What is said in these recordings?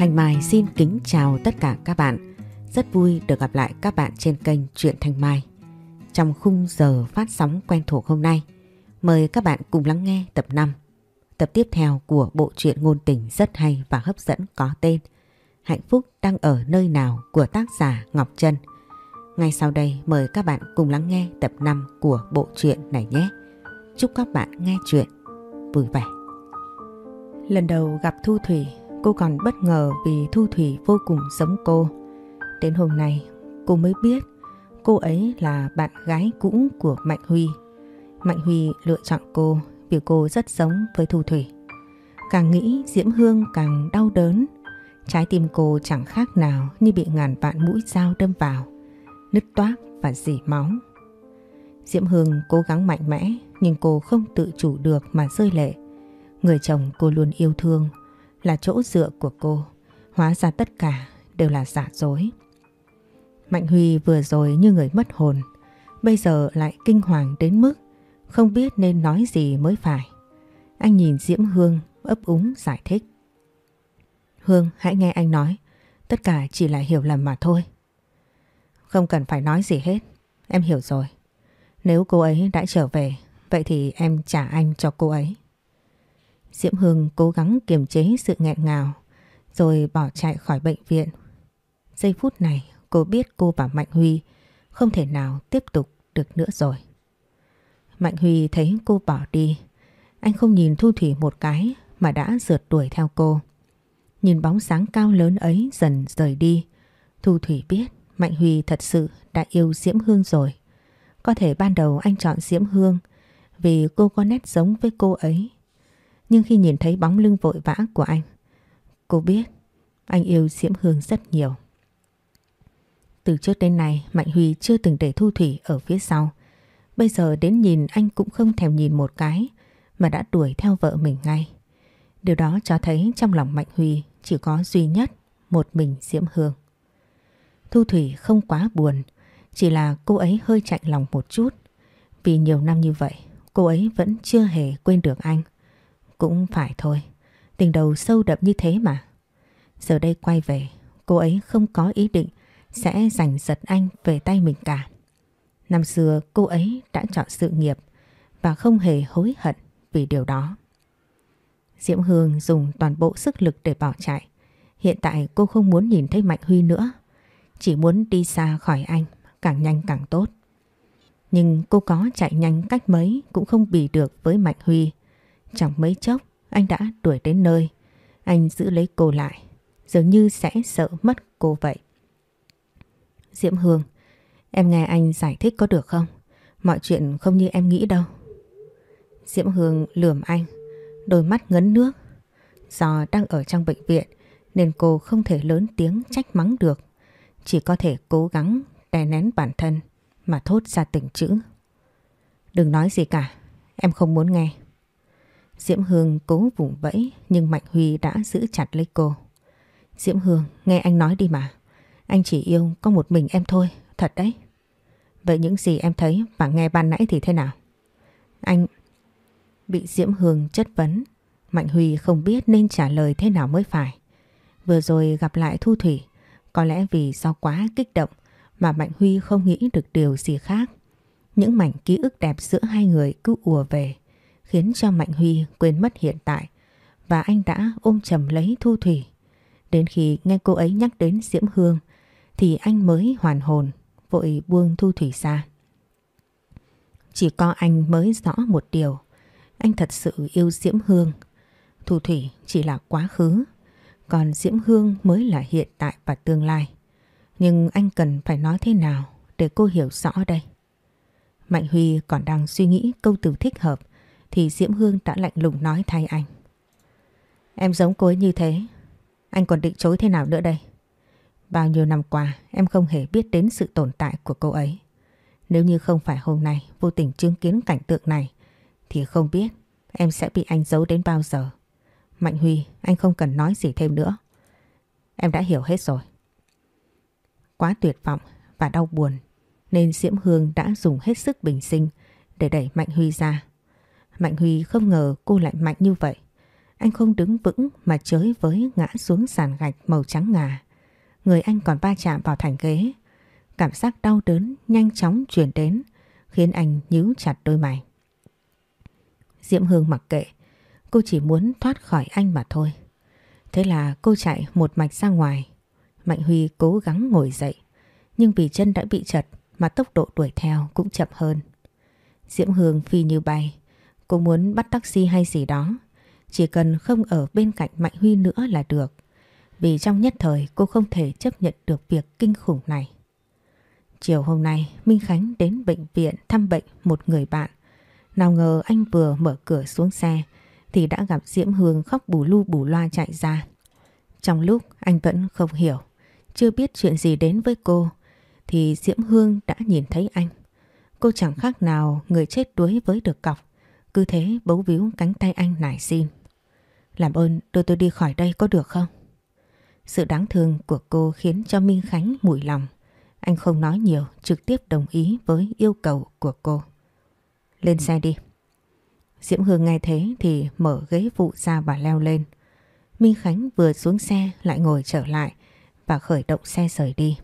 Thanh Mai xin kính chào tất cả các bạn. Rất vui được gặp lại các bạn trên kênh Truyện Thanh Mai. Trong khung giờ phát sóng quen thuộc hôm nay, mời các bạn cùng lắng nghe tập 5. Tập tiếp theo của bộ truyện ngôn tình rất hay và hấp dẫn có tên Hạnh phúc đang ở nơi nào của tác giả Ngọc Trân. Ngay sau đây mời các bạn cùng lắng nghe tập 5 của bộ truyện này nhé. Chúc các bạn nghe chuyện vui vẻ. Lần đầu gặp Thu Thủy, cô còn bất ngờ vì Thu Thủy vô cùng giống cô. Đến hôm nay, cô mới biết cô ấy là bạn gái cũ của Mạnh Huy. Mạnh Huy lựa chọn cô vì cô rất giống với Thu Thủy. Càng nghĩ Diễm Hương càng đau đớn. Trái tim cô chẳng khác nào như bị ngàn vạn mũi dao đâm vào, nứt toác và dỉ máu. Diễm Hương cố gắng mạnh mẽ nhưng cô không tự chủ được mà rơi lệ. Người chồng cô luôn yêu thương là chỗ dựa của cô. Hóa ra tất cả đều là giả dối. Mạnh Huy vừa rồi như người mất hồn. Bây giờ lại kinh hoàng đến mức không biết nên nói gì mới phải. Anh nhìn Diễm Hương ấp úng giải thích. Hương, hãy nghe anh nói. Tất cả chỉ là hiểu lầm mà thôi. Không cần phải nói gì hết. Em hiểu rồi. Nếu cô ấy đã trở về, Vậy thì em trả anh cho cô ấy. Diễm Hương cố gắng kiềm chế sự nghẹn ngào, rồi bỏ chạy khỏi bệnh viện. Giây phút này, cô biết cô và Mạnh Huy không thể nào tiếp tục được nữa rồi. Mạnh Huy thấy cô bỏ đi. Anh không nhìn Thu Thủy một cái mà đã rượt đuổi theo cô. Nhìn bóng sáng cao lớn ấy dần rời đi. Thu Thủy biết Mạnh Huy thật sự đã yêu Diễm Hương rồi. Có thể ban đầu anh chọn Diễm Hương vì cô có nét giống với cô ấy. Nhưng khi nhìn thấy bóng lưng vội vã của anh, cô biết anh yêu Diễm Hương rất nhiều. Từ trước đến nay Mạnh Huy chưa từng để Thu Thủy ở phía sau. Bây giờ đến nhìn anh cũng không thèm nhìn một cái mà đã đuổi theo vợ mình ngay. Điều đó cho thấy trong lòng Mạnh Huy chỉ có duy nhất một mình Diễm Hương. Thu Thủy không quá buồn, chỉ là cô ấy hơi chạnh lòng một chút. Vì nhiều năm như vậy, cô ấy vẫn chưa hề quên được anh. Cũng phải thôi, tình đầu sâu đậm như thế mà. Giờ đây quay về, cô ấy không có ý định sẽ giành giật anh về tay mình cả. Năm xưa cô ấy đã chọn sự nghiệp và không hề hối hận vì điều đó. Diễm Hương dùng toàn bộ sức lực để bỏ chạy. Hiện tại cô không muốn nhìn thấy Mạnh Huy nữa. Chỉ muốn đi xa khỏi anh, càng nhanh càng tốt. Nhưng cô có chạy nhanh cách mấy cũng không bì được với Mạnh Huy. Chẳng mấy chốc anh đã đuổi đến nơi. Anh giữ lấy cô lại, dường như sẽ sợ mất cô vậy. Diễm Hương, em nghe anh giải thích có được không? Mọi chuyện không như em nghĩ đâu. Diễm Hương lườm anh, đôi mắt ngấn nước. Do đang ở trong bệnh viện nên cô không thể lớn tiếng trách mắng được. Chỉ có thể cố gắng đè nén bản thân mà thốt ra từng chữ. Đừng nói gì cả, em không muốn nghe. Diễm Hương cố vùng vẫy nhưng Mạnh Huy đã giữ chặt lấy cô. Diễm Hương, nghe anh nói đi mà. Anh chỉ yêu có một mình em thôi, thật đấy. Vậy những gì em thấy và nghe ban nãy thì thế nào? Anh bị Diễm Hương chất vấn. Mạnh Huy không biết nên trả lời thế nào mới phải. Vừa rồi gặp lại Thu Thủy, có lẽ vì do quá kích động mà Mạnh Huy không nghĩ được điều gì khác. Những mảnh ký ức đẹp giữa hai người cứ ùa về, khiến cho Mạnh Huy quên mất hiện tại và anh đã ôm chầm lấy Thu Thủy. Đến khi nghe cô ấy nhắc đến Diễm Hương thì anh mới hoàn hồn, vội buông Thu Thủy ra. Chỉ có anh mới rõ một điều, anh thật sự yêu Diễm Hương. Thu Thủy chỉ là quá khứ, còn Diễm Hương mới là hiện tại và tương lai. Nhưng anh cần phải nói thế nào để cô hiểu rõ đây? Mạnh Huy còn đang suy nghĩ câu từ thích hợp thì Diễm Hương đã lạnh lùng nói thay anh. Em giống cô ấy như thế, anh còn định chối thế nào nữa đây? Bao nhiêu năm qua em không hề biết đến sự tồn tại của cô ấy. Nếu như không phải hôm nay vô tình chứng kiến cảnh tượng này thì không biết em sẽ bị anh giấu đến bao giờ. Mạnh Huy, anh không cần nói gì thêm nữa. Em đã hiểu hết rồi. Quá tuyệt vọng và đau buồn nên Diễm Hương đã dùng hết sức bình sinh để đẩy Mạnh Huy ra. Mạnh Huy không ngờ cô lại mạnh như vậy. Anh không đứng vững mà chới với ngã xuống sàn gạch màu trắng ngà. Người anh còn va chạm vào thành ghế. Cảm giác đau đớn nhanh chóng truyền đến khiến anh nhíu chặt đôi mày. Diễm Hương mặc kệ, cô chỉ muốn thoát khỏi anh mà thôi. Thế là cô chạy một mạch ra ngoài. Mạnh Huy cố gắng ngồi dậy, nhưng vì chân đã bị chật mà tốc độ đuổi theo cũng chậm hơn. Diễm Hương phi như bay, cô muốn bắt taxi hay gì đó, chỉ cần không ở bên cạnh Mạnh Huy nữa là được. Vì trong nhất thời cô không thể chấp nhận được việc kinh khủng này. Chiều hôm nay Minh Khánh đến bệnh viện thăm bệnh một người bạn. Nào ngờ anh vừa mở cửa xuống xe thì đã gặp Diễm Hương khóc bù lu bù loa chạy ra. Trong lúc anh vẫn không hiểu, chưa biết chuyện gì đến với cô thì Diễm Hương đã nhìn thấy anh. Cô chẳng khác nào người chết đuối với được cọc, cứ thế bấu víu cánh tay anh nải xin. Làm ơn đưa tôi đi khỏi đây có được không? Sự đáng thương của cô khiến cho Minh Khánh mùi lòng. Anh không nói nhiều, trực tiếp đồng ý với yêu cầu của cô. Lên xe đi. Diễm Hương nghe thế thì mở ghế phụ ra và leo lên. Minh Khánh vừa xuống xe lại ngồi trở lại và khởi động xe rời đi.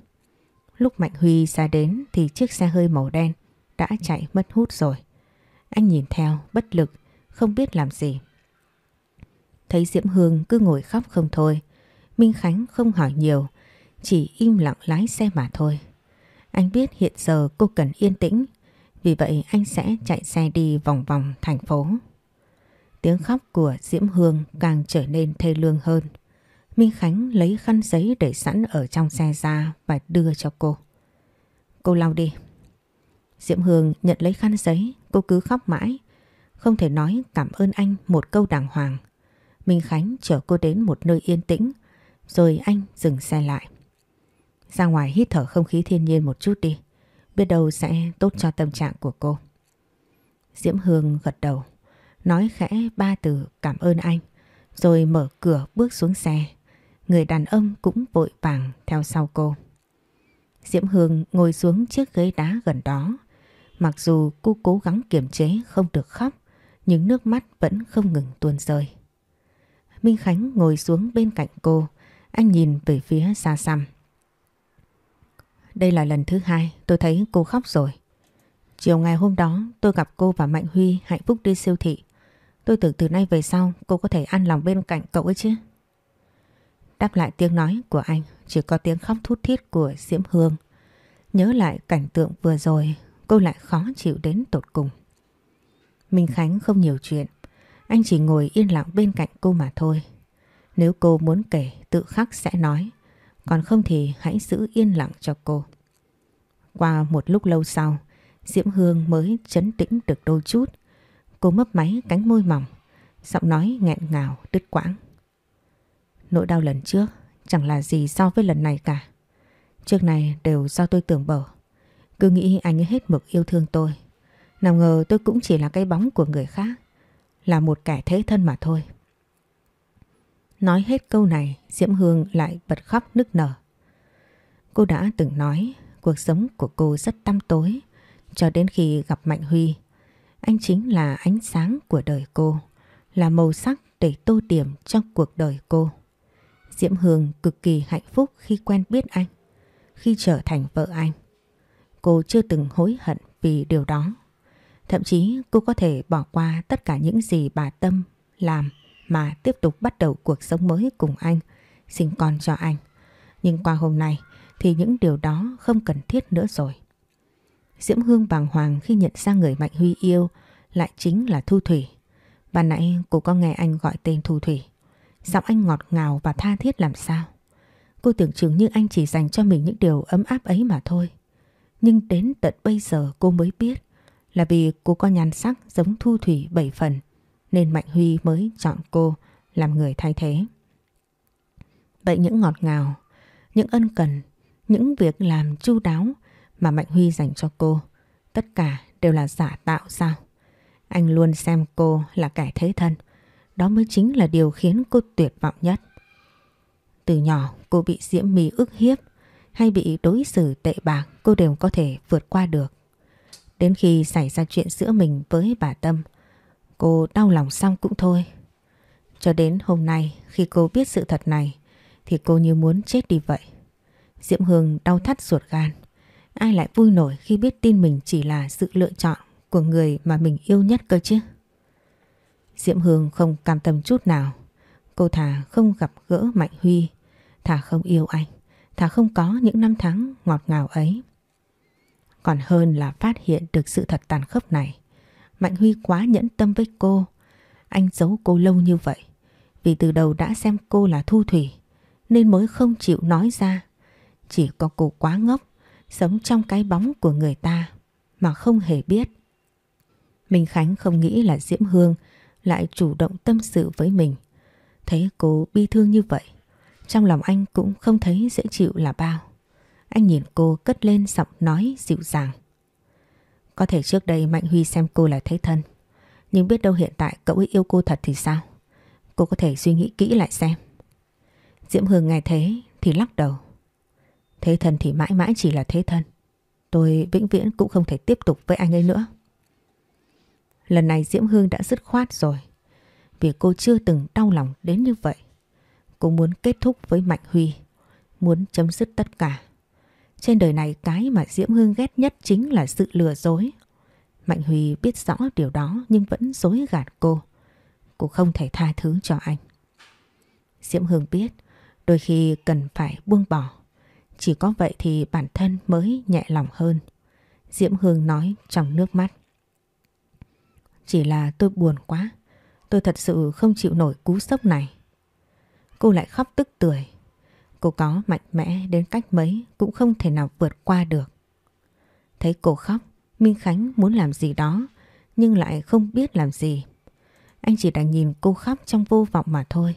Lúc Mạnh Huy ra đến thì chiếc xe hơi màu đen đã chạy mất hút rồi. Anh nhìn theo bất lực, không biết làm gì. Thấy Diễm Hương cứ ngồi khóc không thôi. Minh Khánh không hỏi nhiều, chỉ im lặng lái xe mà thôi. Anh biết hiện giờ cô cần yên tĩnh, vì vậy anh sẽ chạy xe đi vòng vòng thành phố. Tiếng khóc của Diễm Hương càng trở nên thê lương hơn. Minh Khánh lấy khăn giấy để sẵn ở trong xe ra và đưa cho cô. Cô lau đi. Diễm Hương nhận lấy khăn giấy, cô cứ khóc mãi. Không thể nói cảm ơn anh một câu đàng hoàng. Minh Khánh chở cô đến một nơi yên tĩnh, rồi anh dừng xe lại. Ra ngoài hít thở không khí thiên nhiên một chút đi. Biết đâu sẽ tốt cho tâm trạng của cô. Diễm Hương gật đầu. Nói khẽ ba từ cảm ơn anh. Rồi mở cửa bước xuống xe. Người đàn ông cũng vội vàng theo sau cô. Diễm Hương ngồi xuống chiếc ghế đá gần đó. Mặc dù cô cố gắng kiềm chế không được khóc, nhưng nước mắt vẫn không ngừng tuôn rơi. Minh Khánh ngồi xuống bên cạnh cô, anh nhìn về phía xa xăm. Đây là lần thứ hai tôi thấy cô khóc rồi. Chiều ngày hôm đó tôi gặp cô và Mạnh Huy hạnh phúc đi siêu thị. Tôi tưởng từ nay về sau cô có thể ăn lòng bên cạnh cậu ấy chứ. Đáp lại tiếng nói của anh chỉ có tiếng khóc thút thít của Diễm Hương. Nhớ lại cảnh tượng vừa rồi cô lại khó chịu đến tột cùng. Minh Khánh không nhiều chuyện. Anh chỉ ngồi yên lặng bên cạnh cô mà thôi. Nếu cô muốn kể tự khắc sẽ nói. Còn không thì hãy giữ yên lặng cho cô. Qua một lúc lâu sau, Diễm Hương mới chấn tĩnh được đôi chút. Cô mấp máy cánh môi mỏng, giọng nói nghẹn ngào, đứt quãng. Nỗi đau lần trước chẳng là gì so với lần này cả. Trước này đều do tôi tưởng bở. Cứ nghĩ anh hết mực yêu thương tôi. Nào ngờ tôi cũng chỉ là cái bóng của người khác. Là một kẻ thế thân mà thôi. Nói hết câu này, Diễm Hương lại bật khóc nức nở. Cô đã từng nói cuộc sống của cô rất tăm tối cho đến khi gặp Mạnh Huy. Anh chính là ánh sáng của đời cô, là màu sắc để tô điểm trong cuộc đời cô. Diễm Hương cực kỳ hạnh phúc khi quen biết anh, khi trở thành vợ anh. Cô chưa từng hối hận vì điều đó. Thậm chí cô có thể bỏ qua tất cả những gì bà Tâm làm mà tiếp tục bắt đầu cuộc sống mới cùng anh, sinh con cho anh. Nhưng qua hôm nay thì những điều đó không cần thiết nữa rồi. Diễm Hương bàng hoàng khi nhận ra người Mạnh Huy yêu lại chính là Thu Thủy. Ban nãy cô có nghe anh gọi tên Thu Thủy. Giọng anh ngọt ngào và tha thiết làm sao. Cô tưởng chừng như anh chỉ dành cho mình những điều ấm áp ấy mà thôi. Nhưng đến tận bây giờ cô mới biết là vì cô có nhan sắc giống Thu Thủy bảy phần nên Mạnh Huy mới chọn cô làm người thay thế. Vậy những ngọt ngào, những ân cần, những việc làm chu đáo mà Mạnh Huy dành cho cô, tất cả đều là giả tạo sao? Anh luôn xem cô là kẻ thế thân, đó mới chính là điều khiến cô tuyệt vọng nhất. Từ nhỏ cô bị Diễm My ức hiếp hay bị đối xử tệ bạc cô đều có thể vượt qua được. Đến khi xảy ra chuyện giữa mình với bà Tâm, Cô đau lòng xong cũng thôi. Cho đến hôm nay khi cô biết sự thật này thì cô như muốn chết đi vậy. Diễm Hương đau thắt ruột gan. Ai lại vui nổi khi biết tin mình chỉ là sự lựa chọn của người mà mình yêu nhất cơ chứ? Diễm Hương không cam tâm chút nào. Cô thà không gặp gỡ Mạnh Huy, thà không yêu anh, thà không có những năm tháng ngọt ngào ấy. Còn hơn là phát hiện được sự thật tàn khốc này. Mạnh Huy quá nhẫn tâm với cô. Anh giấu cô lâu như vậy. Vì từ đầu đã xem cô là Thu Thủy nên mới không chịu nói ra. Chỉ có cô quá ngốc, sống trong cái bóng của người ta mà không hề biết. Minh Khánh không nghĩ là Diễm Hương lại chủ động tâm sự với mình. Thấy cô bi thương như vậy, trong lòng anh cũng không thấy dễ chịu là bao. Anh nhìn cô cất lên giọng nói dịu dàng. Có thể trước đây Mạnh Huy xem cô là thế thân, nhưng biết đâu hiện tại cậu ấy yêu cô thật thì sao? Cô có thể suy nghĩ kỹ lại xem. Diễm Hương nghe thế thì lắc đầu. Thế thân thì mãi mãi chỉ là thế thân. Tôi vĩnh viễn cũng không thể tiếp tục với anh ấy nữa. Lần này Diễm Hương đã dứt khoát rồi. Vì cô chưa từng đau lòng đến như vậy. Cô muốn kết thúc với Mạnh Huy. Muốn chấm dứt tất cả. Trên đời này cái mà Diễm Hương ghét nhất chính là sự lừa dối. Mạnh Huy biết rõ điều đó nhưng vẫn dối gạt cô. Cô không thể tha thứ cho anh. Diễm Hương biết, đôi khi cần phải buông bỏ. Chỉ có vậy thì bản thân mới nhẹ lòng hơn. Diễm Hương nói trong nước mắt. Chỉ là tôi buồn quá. Tôi thật sự không chịu nổi cú sốc này. Cô lại khóc tức tưởi. Cô có mạnh mẽ đến cách mấy cũng không thể nào vượt qua được. Thấy cô khóc, Minh Khánh muốn làm gì đó nhưng lại không biết làm gì. Anh chỉ đành nhìn cô khóc trong vô vọng mà thôi.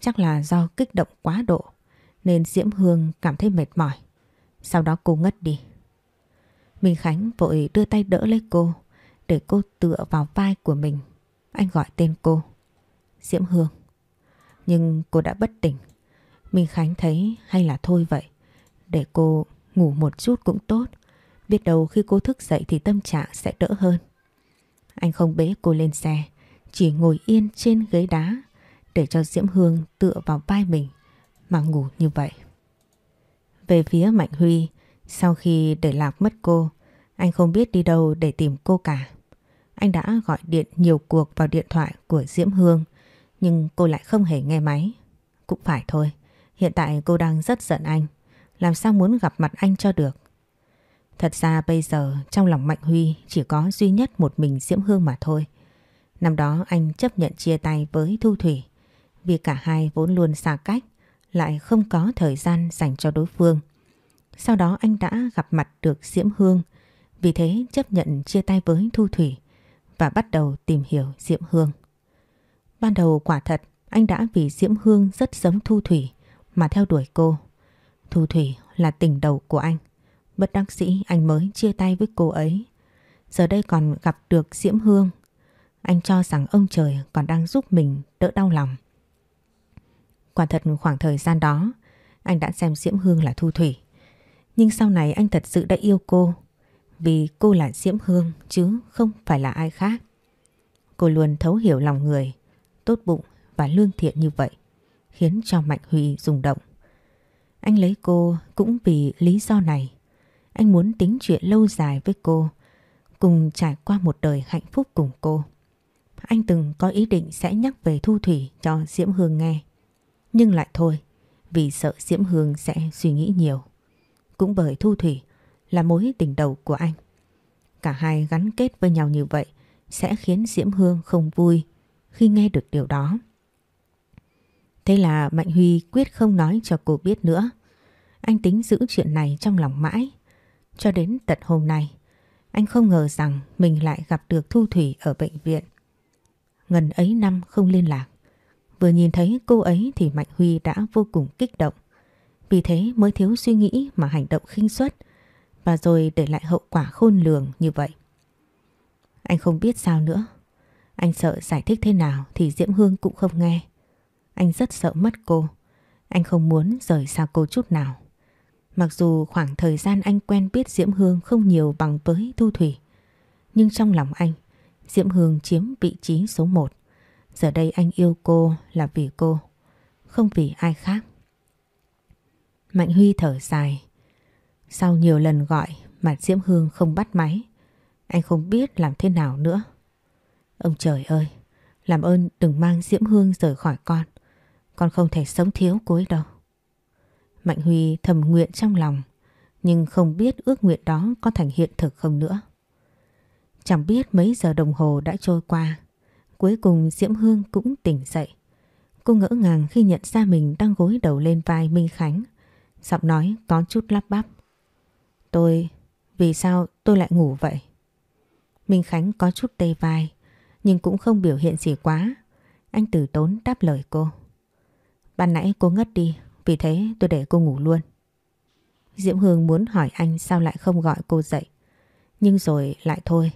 Chắc là do kích động quá độ nên Diễm Hương cảm thấy mệt mỏi. Sau đó cô ngất đi. Minh Khánh vội đưa tay đỡ lấy cô để cô tựa vào vai của mình. Anh gọi tên cô. Diễm Hương. Nhưng cô đã bất tỉnh. Minh Khánh thấy hay là thôi vậy. Để cô ngủ một chút cũng tốt. Biết đâu khi cô thức dậy thì tâm trạng sẽ đỡ hơn. Anh không bế cô lên xe. Chỉ ngồi yên trên ghế đá để cho Diễm Hương tựa vào vai mình mà ngủ như vậy. Về phía Mạnh Huy, sau khi để lạc mất cô, anh không biết đi đâu để tìm cô cả. Anh đã gọi điện nhiều cuộc vào điện thoại của Diễm Hương, nhưng cô lại không hề nghe máy. Cũng phải thôi, hiện tại cô đang rất giận anh, làm sao muốn gặp mặt anh cho được. Thật ra bây giờ trong lòng Mạnh Huy chỉ có duy nhất một mình Diễm Hương mà thôi. Năm đó anh chấp nhận chia tay với Thu Thủy vì cả hai vốn luôn xa cách lại không có thời gian dành cho đối phương. Sau đó anh đã gặp mặt được Diễm Hương vì thế chấp nhận chia tay với Thu Thủy và bắt đầu tìm hiểu Diễm Hương. Ban đầu quả thật anh đã vì Diễm Hương rất giống Thu Thủy mà theo đuổi cô. Thu Thủy là tình đầu của anh. Bất đắc sĩ anh mới chia tay với cô ấy. Giờ đây còn gặp được Diễm Hương. Anh cho rằng ông trời còn đang giúp mình đỡ đau lòng. Quả thật khoảng thời gian đó anh đã xem Diễm Hương là Thu Thủy. Nhưng sau này anh thật sự đã yêu cô vì cô là Diễm Hương chứ không phải là ai khác. Cô luôn thấu hiểu lòng người, tốt bụng và lương thiện như vậy, khiến cho Mạnh Huy rung động. Anh lấy cô cũng vì lý do này. Anh muốn tính chuyện lâu dài với cô, cùng trải qua một đời hạnh phúc cùng cô. Anh từng có ý định sẽ nhắc về Thu Thủy cho Diễm Hương nghe. Nhưng lại thôi, vì sợ Diễm Hương sẽ suy nghĩ nhiều. Cũng bởi Thu Thủy là mối tình đầu của anh. Cả hai gắn kết với nhau như vậy sẽ khiến Diễm Hương không vui khi nghe được điều đó. Thế là Mạnh Huy quyết không nói cho cô biết nữa. Anh tính giữ chuyện này trong lòng mãi. Cho đến tận hôm nay, anh không ngờ rằng mình lại gặp được Thu Thủy ở bệnh viện. Ngần ấy năm không liên lạc. Vừa nhìn thấy cô ấy thì Mạnh Huy đã vô cùng kích động. Vì thế mới thiếu suy nghĩ mà hành động khinh suất và rồi để lại hậu quả khôn lường như vậy. Anh không biết sao nữa. Anh sợ giải thích thế nào thì Diễm Hương cũng không nghe. Anh rất sợ mất cô. Anh không muốn rời xa cô chút nào. Mặc dù khoảng thời gian anh quen biết Diễm Hương không nhiều bằng với Thu Thủy. Nhưng trong lòng anh, Diễm Hương chiếm vị trí số một. Giờ đây anh yêu cô là vì cô, không vì ai khác. Mạnh Huy thở dài. Sau nhiều lần gọi mà Diễm Hương không bắt máy, anh không biết làm thế nào nữa. Ông trời ơi, làm ơn đừng mang Diễm Hương rời khỏi con. Con không thể sống thiếu cô ấy đâu. Mạnh Huy thầm nguyện trong lòng, nhưng không biết ước nguyện đó có thành hiện thực không nữa. Chẳng biết mấy giờ đồng hồ đã trôi qua, cuối cùng Diễm Hương cũng tỉnh dậy. Cô ngỡ ngàng khi nhận ra mình đang gối đầu lên vai Minh Khánh, giọng nói có chút lắp bắp. Tôi, vì sao tôi lại ngủ vậy? Minh Khánh có chút tê vai, nhưng cũng không biểu hiện gì quá. Anh tử tốn đáp lời cô. Ban nãy cô ngất đi, vì thế tôi để cô ngủ luôn. Diễm Hương muốn hỏi anh sao lại không gọi cô dậy. Nhưng rồi lại thôi.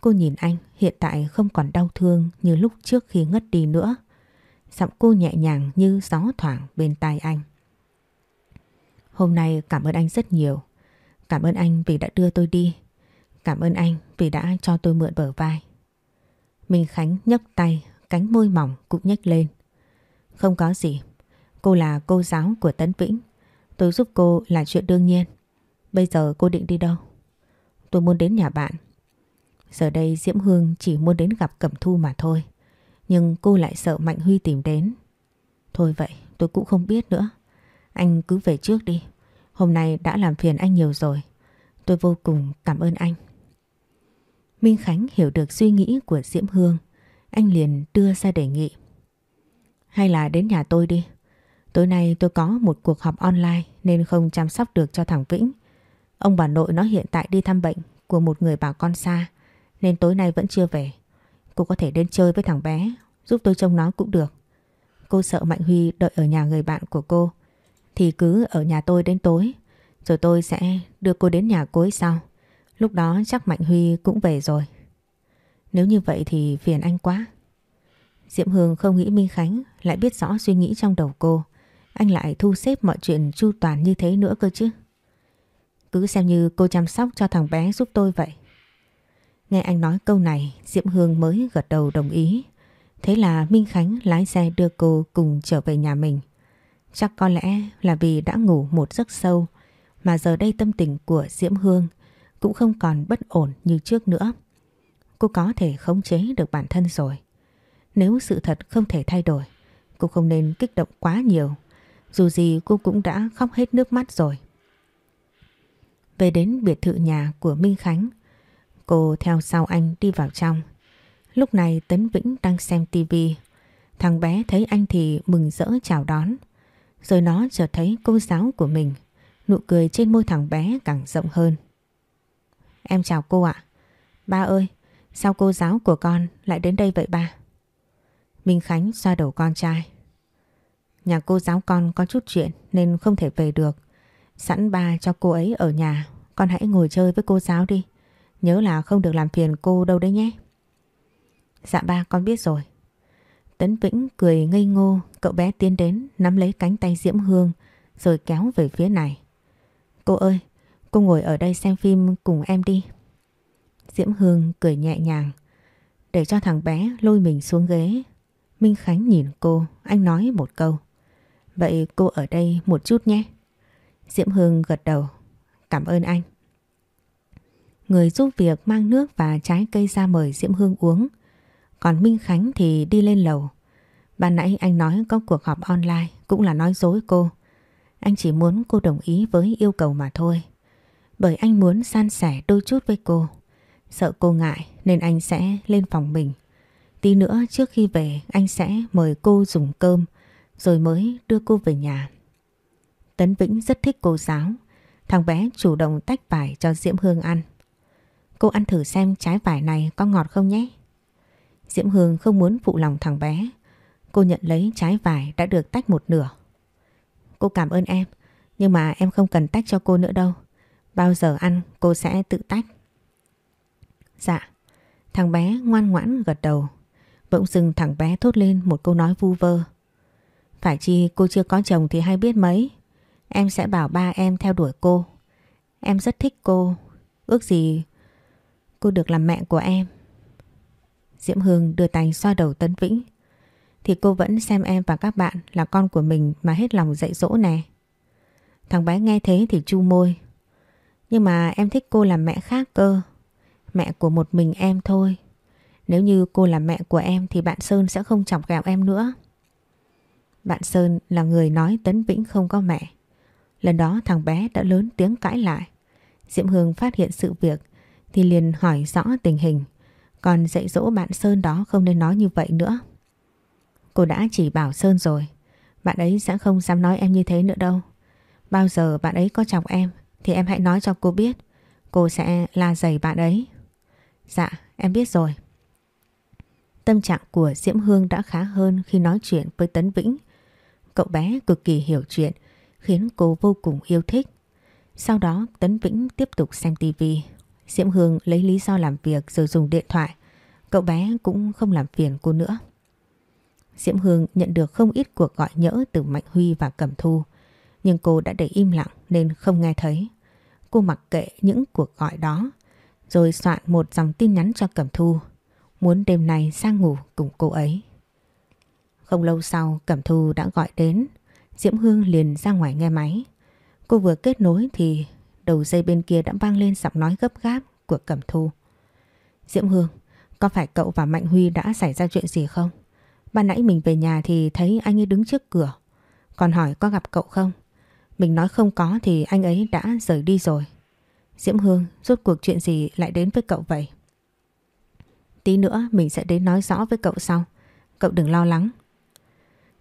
Cô nhìn anh hiện tại không còn đau thương như lúc trước khi ngất đi nữa. Giọng cô nhẹ nhàng như gió thoảng bên tai anh. Hôm nay cảm ơn anh rất nhiều. Cảm ơn anh vì đã đưa tôi đi. Cảm ơn anh vì đã cho tôi mượn bờ vai. Minh Khánh nhấc tay, cánh môi mỏng cũng nhếch lên. Không có gì, cô là cô giáo của Tấn Vĩnh. Tôi giúp cô là chuyện đương nhiên. Bây giờ cô định đi đâu? Tôi muốn đến nhà bạn. Giờ đây Diễm Hương chỉ muốn đến gặp Cẩm Thu mà thôi. Nhưng cô lại sợ Mạnh Huy tìm đến. Thôi vậy, tôi cũng không biết nữa. Anh cứ về trước đi. Hôm nay đã làm phiền anh nhiều rồi. Tôi vô cùng cảm ơn anh. Minh Khánh hiểu được suy nghĩ của Diễm Hương. Anh liền đưa ra đề nghị. Hay là đến nhà tôi đi. Tối nay tôi có một cuộc họp online nên không chăm sóc được cho thằng Vĩnh. Ông bà nội nó hiện tại đi thăm bệnh của một người bà con xa nên tối nay vẫn chưa về. Cô có thể đến chơi với thằng bé, giúp tôi trông nó cũng được. Cô sợ Mạnh Huy đợi ở nhà người bạn của cô thì cứ ở nhà tôi đến tối rồi tôi sẽ đưa cô đến nhà cô ấy sau. Lúc đó chắc Mạnh Huy cũng về rồi. Nếu như vậy thì phiền anh quá. Diệm Hương không nghĩ Minh Khánh lại biết rõ suy nghĩ trong đầu cô. Anh lại thu xếp mọi chuyện chu toàn như thế nữa cơ chứ. Cứ xem như cô chăm sóc cho thằng bé giúp tôi vậy. Nghe anh nói câu này, Diệm Hương mới gật đầu đồng ý. Thế là Minh Khánh lái xe đưa cô cùng trở về nhà mình. Chắc có lẽ là vì đã ngủ một giấc sâu mà giờ đây tâm tình của Diễm Hương cũng không còn bất ổn như trước nữa. Cô có thể khống chế được bản thân rồi. Nếu sự thật không thể thay đổi, cô không nên kích động quá nhiều. Dù gì cô cũng đã khóc hết nước mắt rồi. Về đến biệt thự nhà của Minh Khánh, cô theo sau anh đi vào trong. Lúc này Tấn Vĩnh đang xem tivi. Thằng bé thấy anh thì mừng rỡ chào đón. Rồi nó chợt thấy cô giáo của mình. Nụ cười trên môi thằng bé càng rộng hơn. Em chào cô ạ. Ba ơi, sao cô giáo của con lại đến đây vậy ba? Minh Khánh xoa đầu con trai. Nhà cô giáo con có chút chuyện nên không thể về được. Sẵn ba cho cô ấy ở nhà, con hãy ngồi chơi với cô giáo đi. Nhớ là không được làm phiền cô đâu đấy nhé. Dạ ba con biết rồi. Tấn Vĩnh cười ngây ngô, cậu bé tiến đến nắm lấy cánh tay Diễm Hương rồi kéo về phía này. Cô ơi, cô ngồi ở đây xem phim cùng em đi. Diễm Hương cười nhẹ nhàng, để cho thằng bé lôi mình xuống ghế. Minh Khánh nhìn cô, anh nói một câu. Vậy cô ở đây một chút nhé. Diễm Hương gật đầu, cảm ơn anh. Người giúp việc mang nước và trái cây ra mời Diễm Hương uống. Còn Minh Khánh thì đi lên lầu. Ban nãy anh nói có cuộc họp online cũng là nói dối cô. Anh chỉ muốn cô đồng ý với yêu cầu mà thôi. Bởi anh muốn san sẻ đôi chút với cô. Sợ cô ngại nên anh sẽ lên phòng mình. Tí nữa trước khi về anh sẽ mời cô dùng cơm rồi mới đưa cô về nhà. Tấn Vĩnh rất thích cô giáo. Thằng bé chủ động tách vải cho Diễm Hương ăn. Cô ăn thử xem trái vải này có ngọt không nhé. Diễm Hương không muốn phụ lòng thằng bé. Cô nhận lấy trái vải đã được tách một nửa. Cô cảm ơn em, nhưng mà em không cần tách cho cô nữa đâu. Bao giờ ăn cô sẽ tự tách. Dạ, thằng bé ngoan ngoãn gật đầu. Bỗng dưng thằng bé thốt lên một câu nói vu vơ. Phải chi cô chưa có chồng thì hay biết mấy. Em sẽ bảo ba em theo đuổi cô. Em rất thích cô. Ước gì cô được làm mẹ của em. Diễm Hương đưa tay xoa đầu Tấn Vĩnh. thì cô vẫn xem em và các bạn là con của mình mà hết lòng dạy dỗ nè. Thằng bé nghe thế thì chu môi. Nhưng mà em thích cô làm mẹ khác cơ. Mẹ của một mình em thôi. Nếu như cô là mẹ của em thì bạn Sơn sẽ không chọc gạo em nữa. Bạn Sơn là người nói Tấn Vĩnh không có mẹ. Lần đó thằng bé đã lớn tiếng cãi lại. diệm Hương phát hiện sự việc thì liền hỏi rõ tình hình. Còn dạy dỗ bạn Sơn đó không nên nói như vậy nữa. Cô đã chỉ bảo Sơn rồi. Bạn ấy sẽ không dám nói em như thế nữa đâu. Bao giờ bạn ấy có chọc em thì em hãy nói cho cô biết. Cô sẽ la giày bạn ấy. Dạ, em biết rồi. Tâm trạng của Diễm Hương đã khá hơn khi nói chuyện với Tấn Vĩnh. Cậu bé cực kỳ hiểu chuyện, khiến cô vô cùng yêu thích. Sau đó Tấn Vĩnh tiếp tục xem tivi. Diễm Hương lấy lý do làm việc rồi dùng điện thoại. Cậu bé cũng không làm phiền cô nữa. Diễm Hương nhận được không ít cuộc gọi nhỡ từ Mạnh Huy và Cẩm Thu. Nhưng cô đã để im lặng nên không nghe thấy. Cô mặc kệ những cuộc gọi đó. Rồi soạn một dòng tin nhắn cho Cẩm Thu. Muốn đêm nay sang ngủ cùng cô ấy. Không lâu sau Cẩm Thu đã gọi đến. Diễm Hương liền ra ngoài nghe máy. Cô vừa kết nối thì đầu dây bên kia đã vang lên giọng nói gấp gáp của Cẩm Thu. Diễm Hương, có phải cậu và Mạnh Huy đã xảy ra chuyện gì không? Ban nãy mình về nhà thì thấy anh ấy đứng trước cửa. Còn hỏi có gặp cậu không? Mình nói không có thì anh ấy đã rời đi rồi. Diễm Hương, rốt cuộc chuyện gì lại đến với cậu vậy? Tí nữa mình sẽ đến nói rõ với cậu sau. Cậu đừng lo lắng.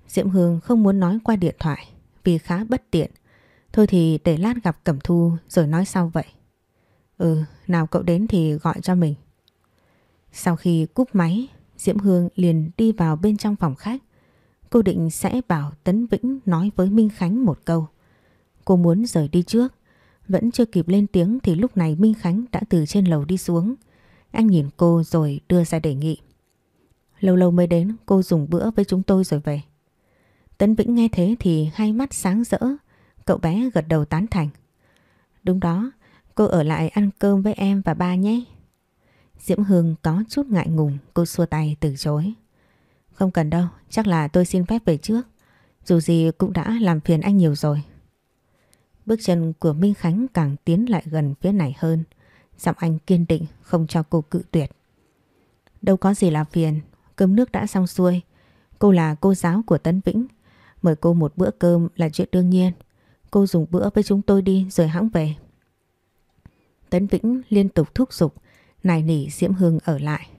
Diễm Hương không muốn nói qua điện thoại vì khá bất tiện. Thôi thì để lát gặp Cẩm Thu rồi nói sau vậy. Ừ, nào cậu đến thì gọi cho mình. Sau khi cúp máy, Diễm Hương liền đi vào bên trong phòng khách. Cô định sẽ bảo Tấn Vĩnh nói với Minh Khánh một câu. Cô muốn rời đi trước. Vẫn chưa kịp lên tiếng thì lúc này Minh Khánh đã từ trên lầu đi xuống. Anh nhìn cô rồi đưa ra đề nghị. Lâu lâu mới đến cô dùng bữa với chúng tôi rồi về. Tấn Vĩnh nghe thế thì hai mắt sáng rỡ. Cậu bé gật đầu tán thành. Đúng đó, cô ở lại ăn cơm với em và ba nhé. Diễm Hương có chút ngại ngùng, cô xua tay từ chối. Không cần đâu, chắc là tôi xin phép về trước. Dù gì cũng đã làm phiền anh nhiều rồi. Bước chân của Minh Khánh càng tiến lại gần phía này hơn. Giọng anh kiên định không cho cô cự tuyệt. Đâu có gì là phiền, cơm nước đã xong xuôi. Cô là cô giáo của Tấn Vĩnh. Mời cô một bữa cơm là chuyện đương nhiên. Cô dùng bữa với chúng tôi đi rồi hãng về. Tấn Vĩnh liên tục thúc giục, nài nỉ Diễm Hương ở lại.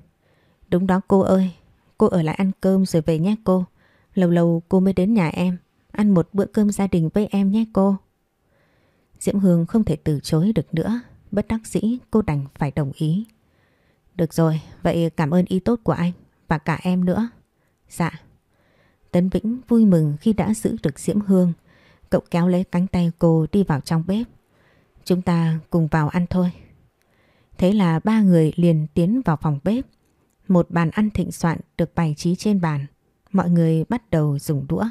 Đúng đó cô ơi, cô ở lại ăn cơm rồi về nhé cô. Lâu lâu cô mới đến nhà em, ăn một bữa cơm gia đình với em nhé cô. Diễm Hương không thể từ chối được nữa, bất đắc dĩ cô đành phải đồng ý. Được rồi, vậy cảm ơn ý tốt của anh và cả em nữa. Dạ. Tấn Vĩnh vui mừng khi đã giữ được Diễm Hương. Cậu kéo lấy cánh tay cô đi vào trong bếp. Chúng ta cùng vào ăn thôi. Thế là ba người liền tiến vào phòng bếp. Một bàn ăn thịnh soạn được bày trí trên bàn. Mọi người bắt đầu dùng đũa.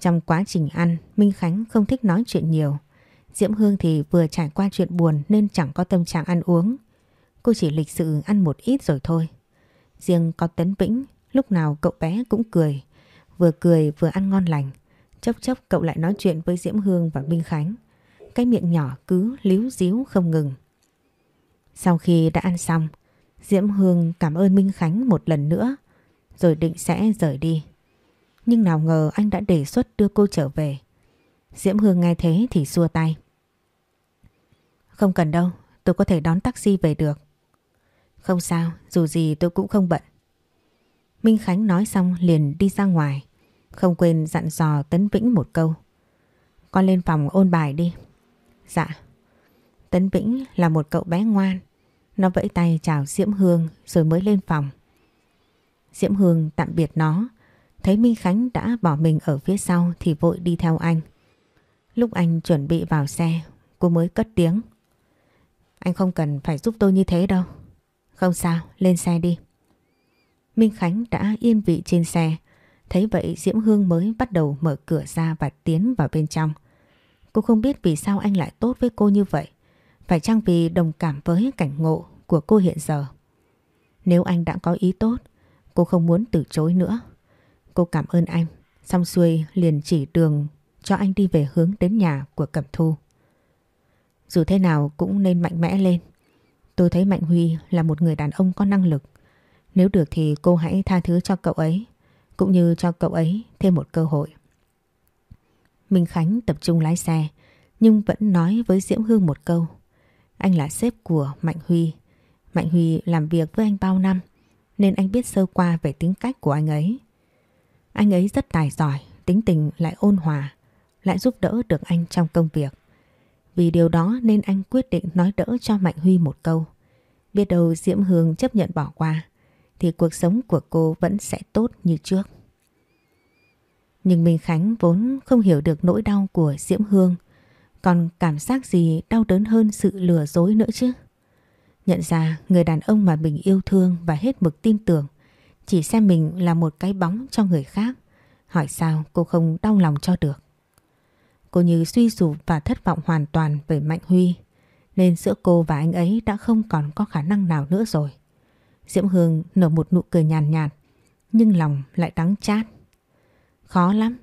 Trong quá trình ăn, Minh Khánh không thích nói chuyện nhiều. Diễm Hương thì vừa trải qua chuyện buồn nên chẳng có tâm trạng ăn uống. Cô chỉ lịch sự ăn một ít rồi thôi. Riêng có Tấn Vĩnh, lúc nào cậu bé cũng cười. Vừa cười vừa ăn ngon lành. Chốc chốc cậu lại nói chuyện với Diễm Hương và Minh Khánh. Cái miệng nhỏ cứ líu díu không ngừng. Sau khi đã ăn xong, Diễm Hương cảm ơn Minh Khánh một lần nữa, rồi định sẽ rời đi. Nhưng nào ngờ anh đã đề xuất đưa cô trở về. Diễm Hương nghe thế thì xua tay. Không cần đâu, tôi có thể đón taxi về được. Không sao, dù gì tôi cũng không bận. Minh Khánh nói xong liền đi ra ngoài, không quên dặn dò Tấn Vĩnh một câu. Con lên phòng ôn bài đi. Dạ. Tấn Vĩnh là một cậu bé ngoan. Nó vẫy tay chào Diễm Hương rồi mới lên phòng. Diễm Hương tạm biệt nó. Thấy Minh Khánh đã bỏ mình ở phía sau thì vội đi theo anh. Lúc anh chuẩn bị vào xe, cô mới cất tiếng. Anh không cần phải giúp tôi như thế đâu. Không sao, lên xe đi. Minh Khánh đã yên vị trên xe. Thấy vậy Diễm Hương mới bắt đầu mở cửa ra và tiến vào bên trong. Cô không biết vì sao anh lại tốt với cô như vậy. Phải chăng vì đồng cảm với cảnh ngộ của cô hiện giờ? Nếu anh đã có ý tốt, cô không muốn từ chối nữa. Cô cảm ơn anh. Xong xuôi liền chỉ đường cho anh đi về hướng đến nhà của Cẩm Thu. Dù thế nào cũng nên mạnh mẽ lên. Tôi thấy Mạnh Huy là một người đàn ông có năng lực. Nếu được thì cô hãy tha thứ cho cậu ấy, cũng như cho cậu ấy thêm một cơ hội. Minh Khánh tập trung lái xe, nhưng vẫn nói với Diễm Hương một câu. Anh là sếp của Mạnh Huy. Mạnh Huy làm việc với anh bao năm, nên anh biết sơ qua về tính cách của anh ấy. Anh ấy rất tài giỏi, tính tình lại ôn hòa, lại giúp đỡ được anh trong công việc. Vì điều đó nên anh quyết định nói đỡ cho Mạnh Huy một câu. Biết đâu Diễm Hương chấp nhận bỏ qua, thì cuộc sống của cô vẫn sẽ tốt như trước. Nhưng Minh Khánh vốn không hiểu được nỗi đau của Diễm Hương, còn cảm giác gì đau đớn hơn sự lừa dối nữa chứ. Nhận ra người đàn ông mà mình yêu thương và hết mực tin tưởng chỉ xem mình là một cái bóng cho người khác. Hỏi sao cô không đau lòng cho được. Cô như suy sụp và thất vọng hoàn toàn về Mạnh Huy. Nên giữa cô và anh ấy đã không còn có khả năng nào nữa rồi. Diễm Hương nở một nụ cười nhàn nhạt, nhạt nhưng lòng lại đắng chát. Khó lắm,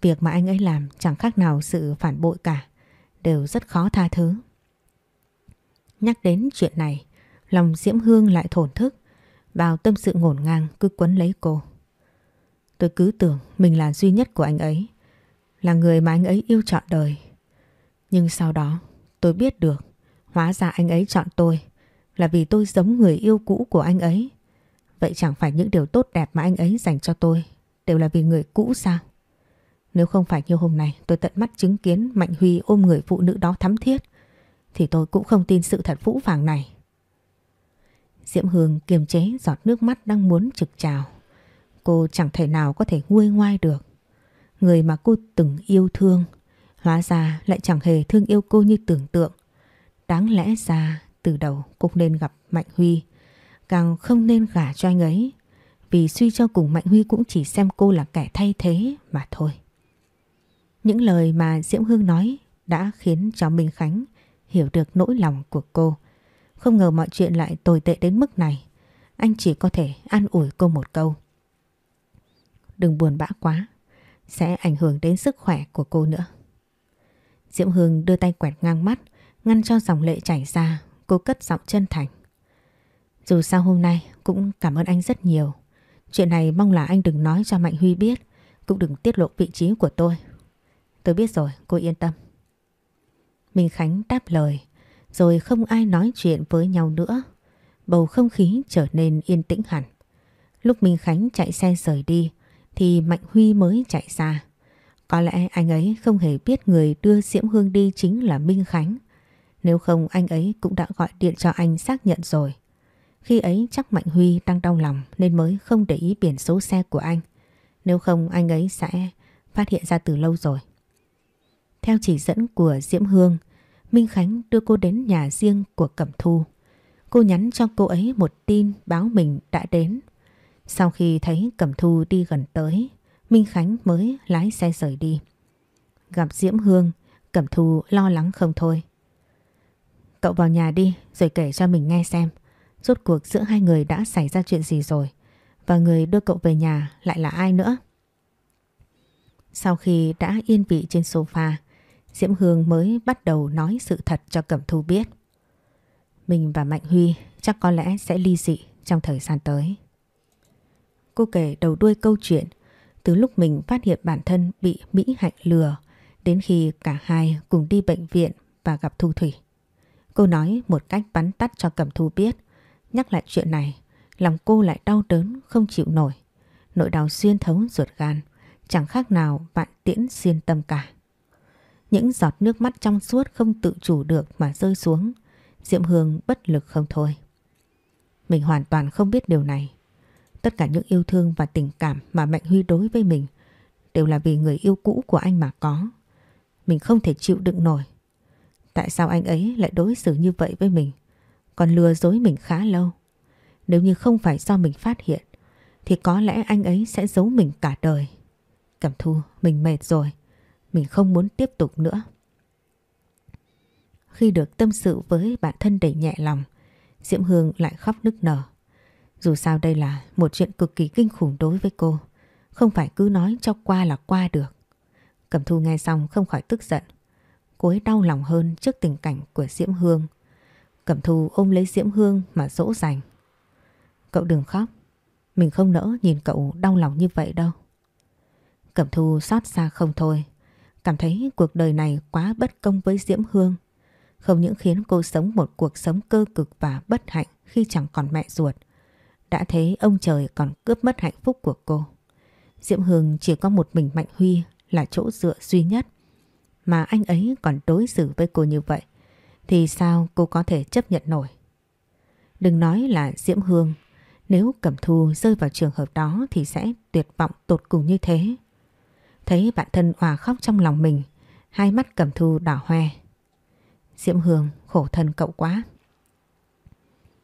việc mà anh ấy làm chẳng khác nào sự phản bội cả, đều rất khó tha thứ. Nhắc đến chuyện này, lòng Diễm Hương lại thổn thức, bao tâm sự ngổn ngang cứ quấn lấy cô. Tôi cứ tưởng mình là duy nhất của anh ấy, là người mà anh ấy yêu chọn đời. Nhưng sau đó tôi biết được, hóa ra anh ấy chọn tôi là vì tôi giống người yêu cũ của anh ấy. Vậy chẳng phải những điều tốt đẹp mà anh ấy dành cho tôi đều là vì người cũ sao? Nếu không phải như hôm nay tôi tận mắt chứng kiến Mạnh Huy ôm người phụ nữ đó thắm thiết thì tôi cũng không tin sự thật vũ vàng này. Diễm Hương kiềm chế giọt nước mắt đang muốn trực trào. Cô chẳng thể nào có thể nguôi ngoai được. Người mà cô từng yêu thương, hóa ra lại chẳng hề thương yêu cô như tưởng tượng. Đáng lẽ ra từ đầu cô nên gặp Mạnh Huy, càng không nên gả cho anh ấy. Vì suy cho cùng Mạnh Huy cũng chỉ xem cô là kẻ thay thế mà thôi. Những lời mà Diễm Hương nói đã khiến cho Minh Khánh hiểu được nỗi lòng của cô. Không ngờ mọi chuyện lại tồi tệ đến mức này. Anh chỉ có thể an ủi cô một câu. Đừng buồn bã quá, sẽ ảnh hưởng đến sức khỏe của cô nữa. Diễm Hương đưa tay quẹt ngang mắt, ngăn cho dòng lệ chảy ra, cô cất giọng chân thành. Dù sao hôm nay cũng cảm ơn anh rất nhiều. Chuyện này mong là anh đừng nói cho Mạnh Huy biết, cũng đừng tiết lộ vị trí của tôi. Tôi biết rồi, cô yên tâm. Minh Khánh đáp lời, rồi không ai nói chuyện với nhau nữa. Bầu không khí trở nên yên tĩnh hẳn. Lúc Minh Khánh chạy xe rời đi, thì Mạnh Huy mới chạy ra. Có lẽ anh ấy không hề biết người đưa Diễm Hương đi chính là Minh Khánh. Nếu không anh ấy cũng đã gọi điện cho anh xác nhận rồi. Khi ấy chắc Mạnh Huy đang đau lòng nên mới không để ý biển số xe của anh. Nếu không anh ấy sẽ phát hiện ra từ lâu rồi. Theo chỉ dẫn của Diễm Hương, Minh Khánh đưa cô đến nhà riêng của Cẩm Thu. Cô nhắn cho cô ấy một tin báo mình đã đến. Sau khi thấy Cẩm Thu đi gần tới, Minh Khánh mới lái xe rời đi. Gặp Diễm Hương, Cẩm Thu lo lắng không thôi. Cậu vào nhà đi rồi kể cho mình nghe xem rốt cuộc giữa hai người đã xảy ra chuyện gì rồi và người đưa cậu về nhà lại là ai nữa. Sau khi đã yên vị trên sofa, Diễm Hương mới bắt đầu nói sự thật cho Cẩm Thu biết. Mình và Mạnh Huy chắc có lẽ sẽ ly dị trong thời gian tới. Cô kể đầu đuôi câu chuyện từ lúc mình phát hiện bản thân bị Mỹ Hạnh lừa đến khi cả hai cùng đi bệnh viện và gặp Thu Thủy. Cô nói một cách bắn tắt cho Cẩm Thu biết. Nhắc lại chuyện này, lòng cô lại đau đớn không chịu nổi. Nỗi đau xuyên thấu ruột gan, chẳng khác nào vạn tiễn xuyên tâm cả. Những giọt nước mắt trong suốt không tự chủ được mà rơi xuống. Diệm Hương bất lực không thôi. Mình hoàn toàn không biết điều này. Tất cả những yêu thương và tình cảm mà Mạnh Huy đối với mình đều là vì người yêu cũ của anh mà có. Mình không thể chịu đựng nổi. Tại sao anh ấy lại đối xử như vậy với mình? Còn lừa dối mình khá lâu. Nếu như không phải do mình phát hiện thì có lẽ anh ấy sẽ giấu mình cả đời. cảm thu, mình mệt rồi. Mình không muốn tiếp tục nữa. Khi được tâm sự với bản thân đầy nhẹ lòng, Diễm Hương lại khóc nức nở. Dù sao đây là một chuyện cực kỳ kinh khủng đối với cô. Không phải cứ nói cho qua là qua được. Cẩm Thu nghe xong không khỏi tức giận. Cô ấy đau lòng hơn trước tình cảnh của Diễm Hương. Cẩm Thu ôm lấy Diễm Hương mà dỗ dành. Cậu đừng khóc. Mình không nỡ nhìn cậu đau lòng như vậy đâu. Cẩm Thu xót xa không thôi. Cảm thấy cuộc đời này quá bất công với Diễm Hương. Không những khiến cô sống một cuộc sống cơ cực và bất hạnh khi chẳng còn mẹ ruột. Đã thấy ông trời còn cướp mất hạnh phúc của cô. Diễm Hương chỉ có một mình Mạnh Huy là chỗ dựa duy nhất. Mà anh ấy còn đối xử với cô như vậy. Thì sao cô có thể chấp nhận nổi? Đừng nói là Diễm Hương. Nếu Cẩm Thu rơi vào trường hợp đó thì sẽ tuyệt vọng tột cùng như thế. Thấy bạn thân hòa khóc trong lòng mình, hai mắt Cẩm Thu đỏ hoe. Diễm Hương khổ thân cậu quá.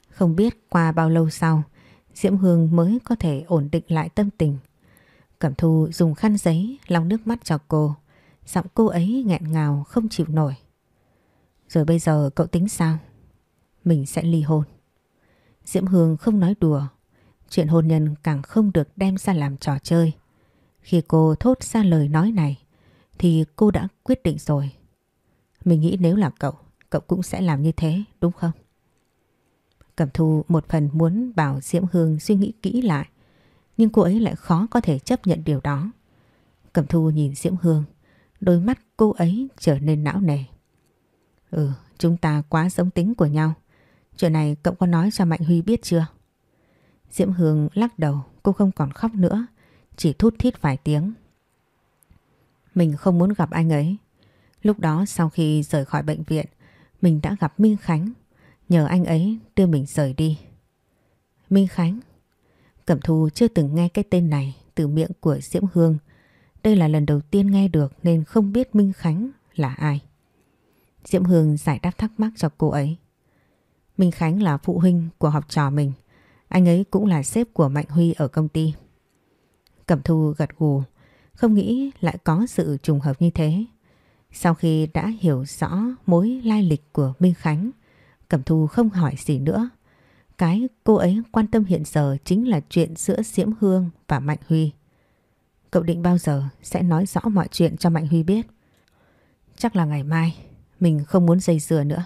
Không biết qua bao lâu sau, Diễm Hương mới có thể ổn định lại tâm tình. Cẩm Thu dùng khăn giấy lau nước mắt cho cô. Giọng cô ấy nghẹn ngào không chịu nổi. Rồi bây giờ cậu tính sao? Mình sẽ ly hôn. Diễm Hương không nói đùa. Chuyện hôn nhân càng không được đem ra làm trò chơi. Khi cô thốt ra lời nói này thì cô đã quyết định rồi. Mình nghĩ nếu là cậu, cậu cũng sẽ làm như thế đúng không? Cẩm Thu một phần muốn bảo Diễm Hương suy nghĩ kỹ lại nhưng cô ấy lại khó có thể chấp nhận điều đó. Cẩm Thu nhìn Diễm Hương đôi mắt cô ấy trở nên não nề. Ừ, chúng ta quá giống tính của nhau. Chuyện này cậu có nói cho Mạnh Huy biết chưa? Diễm Hương lắc đầu, cô không còn khóc nữa, chỉ thút thít vài tiếng. Mình không muốn gặp anh ấy. Lúc đó sau khi rời khỏi bệnh viện, mình đã gặp Minh Khánh, nhờ anh ấy đưa mình rời đi. Minh Khánh? Cẩm Thu chưa từng nghe cái tên này từ miệng của Diễm Hương. Đây là lần đầu tiên nghe được nên không biết Minh Khánh là ai. Diễm Hương giải đáp thắc mắc cho cô ấy. Minh Khánh là phụ huynh của học trò mình. Anh ấy cũng là sếp của Mạnh Huy ở công ty. Cẩm Thu gật gù, không nghĩ lại có sự trùng hợp như thế. Sau khi đã hiểu rõ mối lai lịch của Minh Khánh, Cẩm Thu không hỏi gì nữa. Cái cô ấy quan tâm hiện giờ chính là chuyện giữa Diễm Hương và Mạnh Huy. Cậu định bao giờ sẽ nói rõ mọi chuyện cho Mạnh Huy biết? Chắc là ngày mai, mình không muốn dây dừa nữa.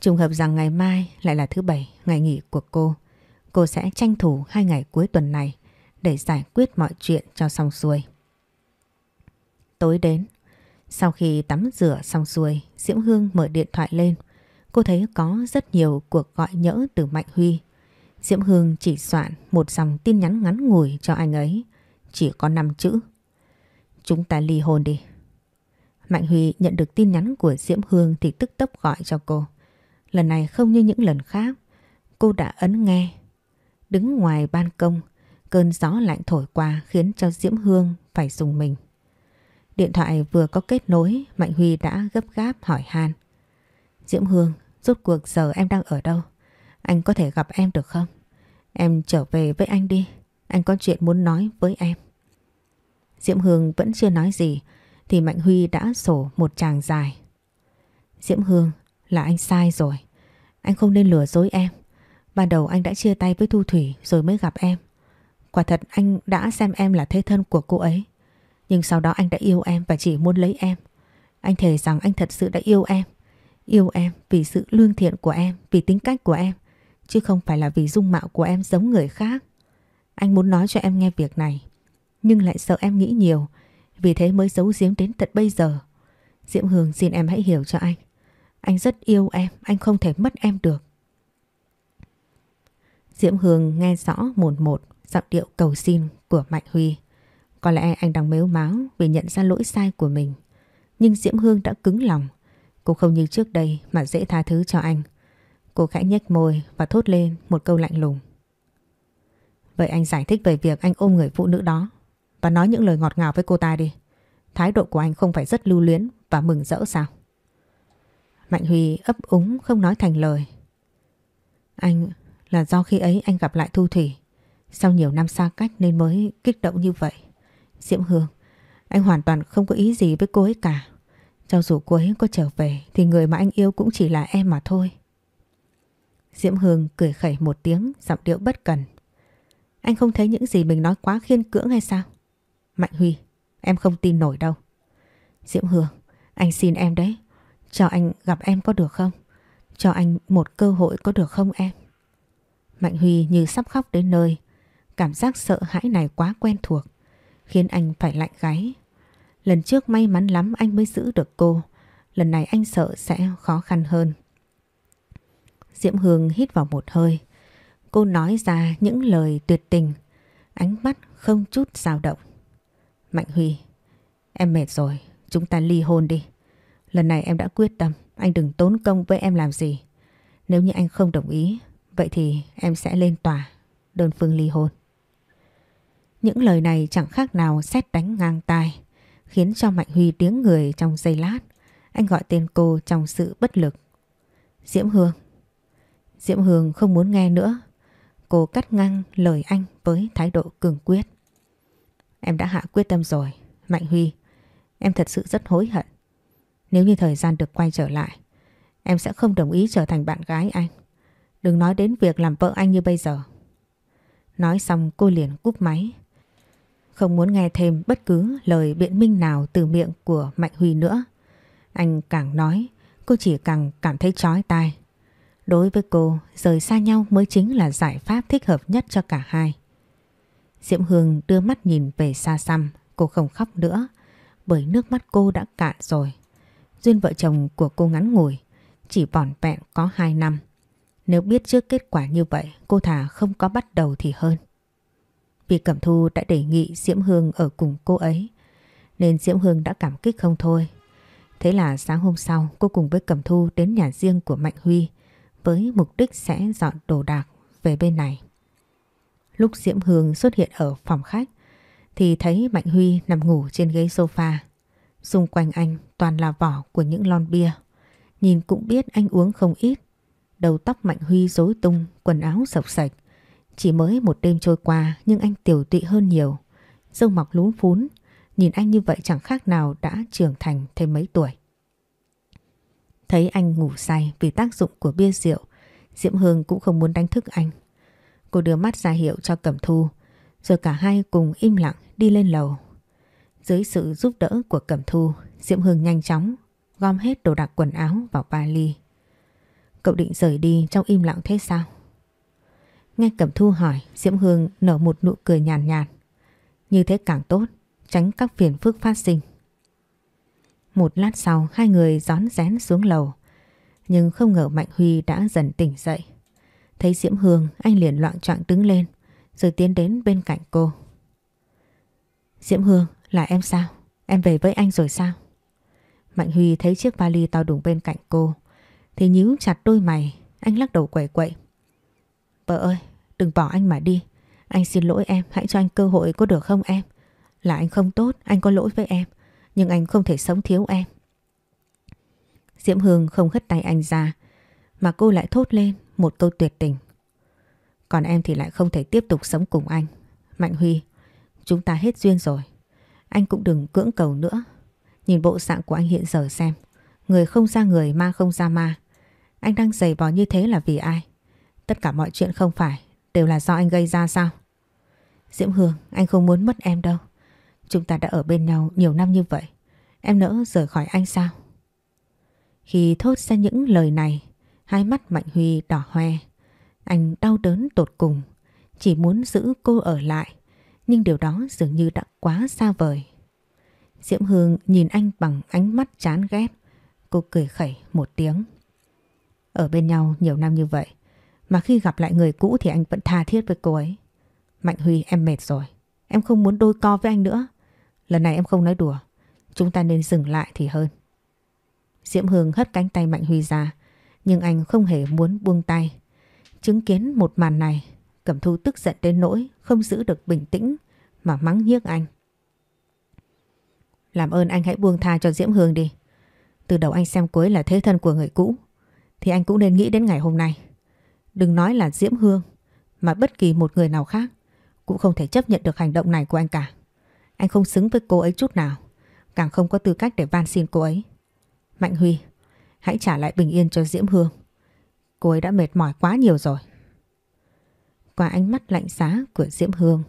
Trùng hợp rằng ngày mai lại là thứ bảy, ngày nghỉ của cô. Cô sẽ tranh thủ hai ngày cuối tuần này để giải quyết mọi chuyện cho xong xuôi. Tối đến, sau khi tắm rửa xong xuôi, Diễm Hương mở điện thoại lên. Cô thấy có rất nhiều cuộc gọi nhỡ từ Mạnh Huy. Diễm Hương chỉ soạn một dòng tin nhắn ngắn ngủi cho anh ấy. Chỉ có 5 chữ. Chúng ta ly hôn đi. Mạnh Huy nhận được tin nhắn của Diễm Hương thì tức tốc gọi cho cô. Lần này không như những lần khác. Cô đã ấn nghe. Đứng ngoài ban công, cơn gió lạnh thổi qua khiến cho Diễm Hương phải dùng mình. Điện thoại vừa có kết nối, Mạnh Huy đã gấp gáp hỏi Han. Diễm Hương, rốt cuộc giờ em đang ở đâu? Anh có thể gặp em được không? Em trở về với anh đi. Anh có chuyện muốn nói với em. Diễm Hương vẫn chưa nói gì, thì Mạnh Huy đã sổ một tràng dài. Diễm Hương, là anh sai rồi. Anh không nên lừa dối em. Ban đầu anh đã chia tay với Thu Thủy rồi mới gặp em. Quả thật anh đã xem em là thế thân của cô ấy. Nhưng sau đó anh đã yêu em và chỉ muốn lấy em. Anh thề rằng anh thật sự đã yêu em. Yêu em vì sự lương thiện của em, vì tính cách của em. Chứ không phải là vì dung mạo của em giống người khác. Anh muốn nói cho em nghe việc này. Nhưng lại sợ em nghĩ nhiều. Vì thế mới giấu giếm đến tận bây giờ. Diễm Hương xin em hãy hiểu cho anh. Anh rất yêu em, anh không thể mất em được. Diễm Hương nghe rõ một một giọng điệu cầu xin của Mạnh Huy. Có lẽ anh đang mếu máu vì nhận ra lỗi sai của mình. Nhưng Diễm Hương đã cứng lòng. Cô không như trước đây mà dễ tha thứ cho anh. Cô khẽ nhếch môi và thốt lên một câu lạnh lùng. Vậy anh giải thích về việc anh ôm người phụ nữ đó và nói những lời ngọt ngào với cô ta đi. Thái độ của anh không phải rất lưu luyến và mừng rỡ sao? Mạnh Huy ấp úng không nói thành lời. Anh là do khi ấy anh gặp lại Thu Thủy. Sau nhiều năm xa cách nên mới kích động như vậy. Diễm Hương, anh hoàn toàn không có ý gì với cô ấy cả. Cho dù cô ấy có trở về thì người mà anh yêu cũng chỉ là em mà thôi. Diễm Hương cười khẩy một tiếng, giọng điệu bất cần. Anh không thấy những gì mình nói quá khiên cưỡng hay sao? Mạnh Huy, em không tin nổi đâu. Diễm Hương, anh xin em đấy. Cho anh gặp em có được không? Cho anh một cơ hội có được không em? Mạnh Huy như sắp khóc đến nơi. Cảm giác sợ hãi này quá quen thuộc. Khiến anh phải lạnh gáy. Lần trước may mắn lắm anh mới giữ được cô. Lần này anh sợ sẽ khó khăn hơn. Diễm Hương hít vào một hơi. Cô nói ra những lời tuyệt tình. Ánh mắt không chút dao động. Mạnh Huy, em mệt rồi. Chúng ta ly hôn đi. Lần này em đã quyết tâm. Anh đừng tốn công với em làm gì. Nếu như anh không đồng ý, vậy thì em sẽ lên tòa, đơn phương ly hôn. Những lời này chẳng khác nào xét đánh ngang tai, khiến cho Mạnh Huy tiếng người trong giây lát. Anh gọi tên cô trong sự bất lực. Diễm Hương. Diễm Hương không muốn nghe nữa. Cô cắt ngang lời anh với thái độ cường quyết. Em đã hạ quyết tâm rồi. Mạnh Huy, em thật sự rất hối hận. Nếu như thời gian được quay trở lại, em sẽ không đồng ý trở thành bạn gái anh. Đừng nói đến việc làm vợ anh như bây giờ. Nói xong cô liền cúp máy. Không muốn nghe thêm bất cứ lời biện minh nào từ miệng của Mạnh Huy nữa. Anh càng nói, cô chỉ càng cảm thấy chói tai. Đối với cô, rời xa nhau mới chính là giải pháp thích hợp nhất cho cả hai. Diễm Hương đưa mắt nhìn về xa xăm, cô không khóc nữa, bởi nước mắt cô đã cạn rồi. Duyên vợ chồng của cô ngắn ngủi, chỉ vỏn vẹn có 2 năm. Nếu biết trước kết quả như vậy, cô thà không có bắt đầu thì hơn. Vì Cẩm Thu đã đề nghị Diễm Hương ở cùng cô ấy, nên Diễm Hương đã cảm kích không thôi. Thế là sáng hôm sau cô cùng với Cẩm Thu đến nhà riêng của Mạnh Huy với mục đích sẽ dọn đồ đạc về bên này. Lúc Diễm Hương xuất hiện ở phòng khách thì thấy Mạnh Huy nằm ngủ trên ghế sofa. Xung quanh anh toàn là vỏ của những lon bia. Nhìn cũng biết anh uống không ít. Đầu tóc Mạnh Huy rối tung, quần áo sọc sạch. Chỉ mới một đêm trôi qua nhưng anh tiểu tụy hơn nhiều. Dâu mọc lún phún, nhìn anh như vậy chẳng khác nào đã trưởng thành thêm mấy tuổi. Thấy anh ngủ say vì tác dụng của bia rượu, Diễm Hương cũng không muốn đánh thức anh. Cô đưa mắt ra hiệu cho Cẩm Thu, rồi cả hai cùng im lặng đi lên lầu. Dưới sự giúp đỡ của Cẩm Thu, Diễm Hương nhanh chóng gom hết đồ đạc quần áo vào vali. Cậu định rời đi trong im lặng thế sao? Nghe Cẩm Thu hỏi, Diễm Hương nở một nụ cười nhàn nhạt, nhạt. Như thế càng tốt, tránh các phiền phức phát sinh. Một lát sau, hai người gión rén xuống lầu. Nhưng không ngờ Mạnh Huy đã dần tỉnh dậy. Thấy Diễm Hương, anh liền loạn trọng đứng lên, rồi tiến đến bên cạnh cô. Diễm Hương, là em sao? Em về với anh rồi sao? Mạnh Huy thấy chiếc vali to đùng bên cạnh cô thì nhíu chặt đôi mày, anh lắc đầu quẩy quậy. Vợ ơi, đừng bỏ anh mà đi. Anh xin lỗi em, hãy cho anh cơ hội có được không em? Là anh không tốt, anh có lỗi với em, nhưng anh không thể sống thiếu em. Diễm Hương không hất tay anh ra, mà cô lại thốt lên một câu tuyệt tình. Còn em thì lại không thể tiếp tục sống cùng anh. Mạnh Huy, chúng ta hết duyên rồi. Anh cũng đừng cưỡng cầu nữa. Nhìn bộ dạng của anh hiện giờ xem. Người không ra người, ma không ra ma. Anh đang giày vò như thế là vì ai? Tất cả mọi chuyện không phải, đều là do anh gây ra sao? Diễm Hương, anh không muốn mất em đâu. Chúng ta đã ở bên nhau nhiều năm như vậy. Em nỡ rời khỏi anh sao? Khi thốt ra những lời này, hai mắt Mạnh Huy đỏ hoe. Anh đau đớn tột cùng, chỉ muốn giữ cô ở lại. Nhưng điều đó dường như đã quá xa vời. Diễm Hương nhìn anh bằng ánh mắt chán ghét. Cô cười khẩy một tiếng. Ở bên nhau nhiều năm như vậy, mà khi gặp lại người cũ thì anh vẫn tha thiết với cô ấy. Mạnh Huy em mệt rồi, em không muốn đôi co với anh nữa. Lần này em không nói đùa, chúng ta nên dừng lại thì hơn. Diễm Hương hất cánh tay Mạnh Huy ra, nhưng anh không hề muốn buông tay. Chứng kiến một màn này, Cẩm Thu tức giận đến nỗi không giữ được bình tĩnh mà mắng nhiếc anh. Làm ơn anh hãy buông tha cho Diễm Hương đi. Từ đầu anh xem cuối là thế thân của người cũ, thì anh cũng nên nghĩ đến ngày hôm nay. Đừng nói là Diễm Hương, mà bất kỳ một người nào khác cũng không thể chấp nhận được hành động này của anh cả. Anh không xứng với cô ấy chút nào, càng không có tư cách để van xin cô ấy. Mạnh Huy, hãy trả lại bình yên cho Diễm Hương. Cô ấy đã mệt mỏi quá nhiều rồi. qua ánh mắt lạnh giá của Diễm Hương.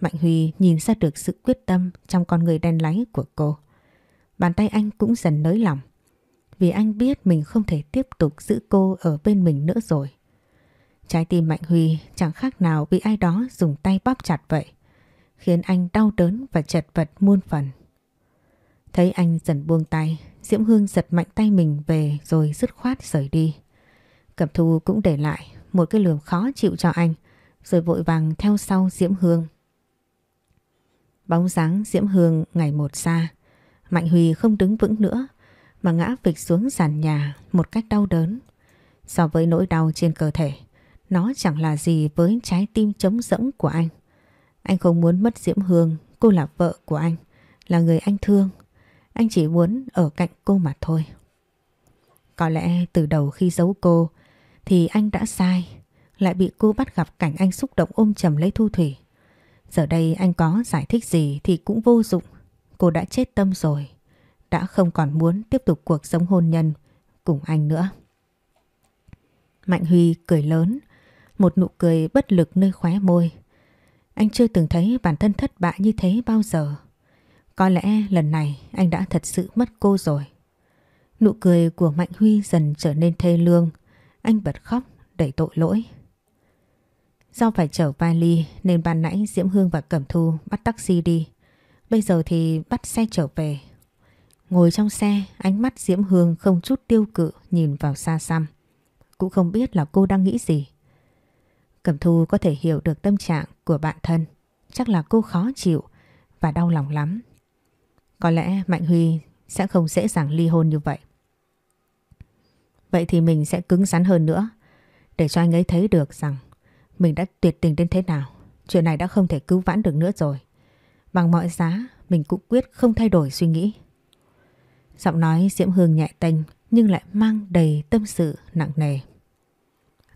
Mạnh Huy nhìn ra được sự quyết tâm trong con người đen láy của cô. Bàn tay anh cũng dần nới lỏng. Vì anh biết mình không thể tiếp tục giữ cô ở bên mình nữa rồi. Trái tim Mạnh Huy chẳng khác nào bị ai đó dùng tay bóp chặt vậy. Khiến anh đau đớn và chật vật muôn phần. Thấy anh dần buông tay, Diễm Hương giật mạnh tay mình về rồi dứt khoát rời đi. Cẩm Thu cũng để lại một cái lườm khó chịu cho anh, rồi vội vàng theo sau Diễm Hương. Bóng dáng Diễm Hương ngày một xa, Mạnh Huy không đứng vững nữa mà ngã vịch xuống sàn nhà một cách đau đớn. So với nỗi đau trên cơ thể, nó chẳng là gì với trái tim trống rỗng của anh. Anh không muốn mất Diễm Hương, cô là vợ của anh, là người anh thương. Anh chỉ muốn ở cạnh cô mà thôi. Có lẽ từ đầu khi giấu cô thì anh đã sai, lại bị cô bắt gặp cảnh anh xúc động ôm chầm lấy Thu Thủy. Giờ đây anh có giải thích gì thì cũng vô dụng. Cô đã chết tâm rồi, đã không còn muốn tiếp tục cuộc sống hôn nhân cùng anh nữa. Mạnh Huy cười lớn, một nụ cười bất lực nơi khóe môi. Anh chưa từng thấy bản thân thất bại như thế bao giờ. Có lẽ lần này anh đã thật sự mất cô rồi. Nụ cười của Mạnh Huy dần trở nên thê lương. Anh bật khóc đẩy tội lỗi. Do phải chở vali nên ban nãy Diễm Hương và Cẩm Thu bắt taxi đi. Bây giờ thì bắt xe trở về. Ngồi trong xe, ánh mắt Diễm Hương không chút tiêu cự nhìn vào xa xăm. Cũng không biết là cô đang nghĩ gì. Cẩm Thu có thể hiểu được tâm trạng của bạn thân. Chắc là cô khó chịu và đau lòng lắm. Có lẽ Mạnh Huy sẽ không dễ dàng ly hôn như vậy. Vậy thì mình sẽ cứng rắn hơn nữa, để cho anh ấy thấy được rằng mình đã tuyệt tình đến thế nào. Chuyện này đã không thể cứu vãn được nữa rồi. Bằng mọi giá, mình cũng quyết không thay đổi suy nghĩ. Giọng nói Diễm Hương nhẹ tênh nhưng lại mang đầy tâm sự nặng nề.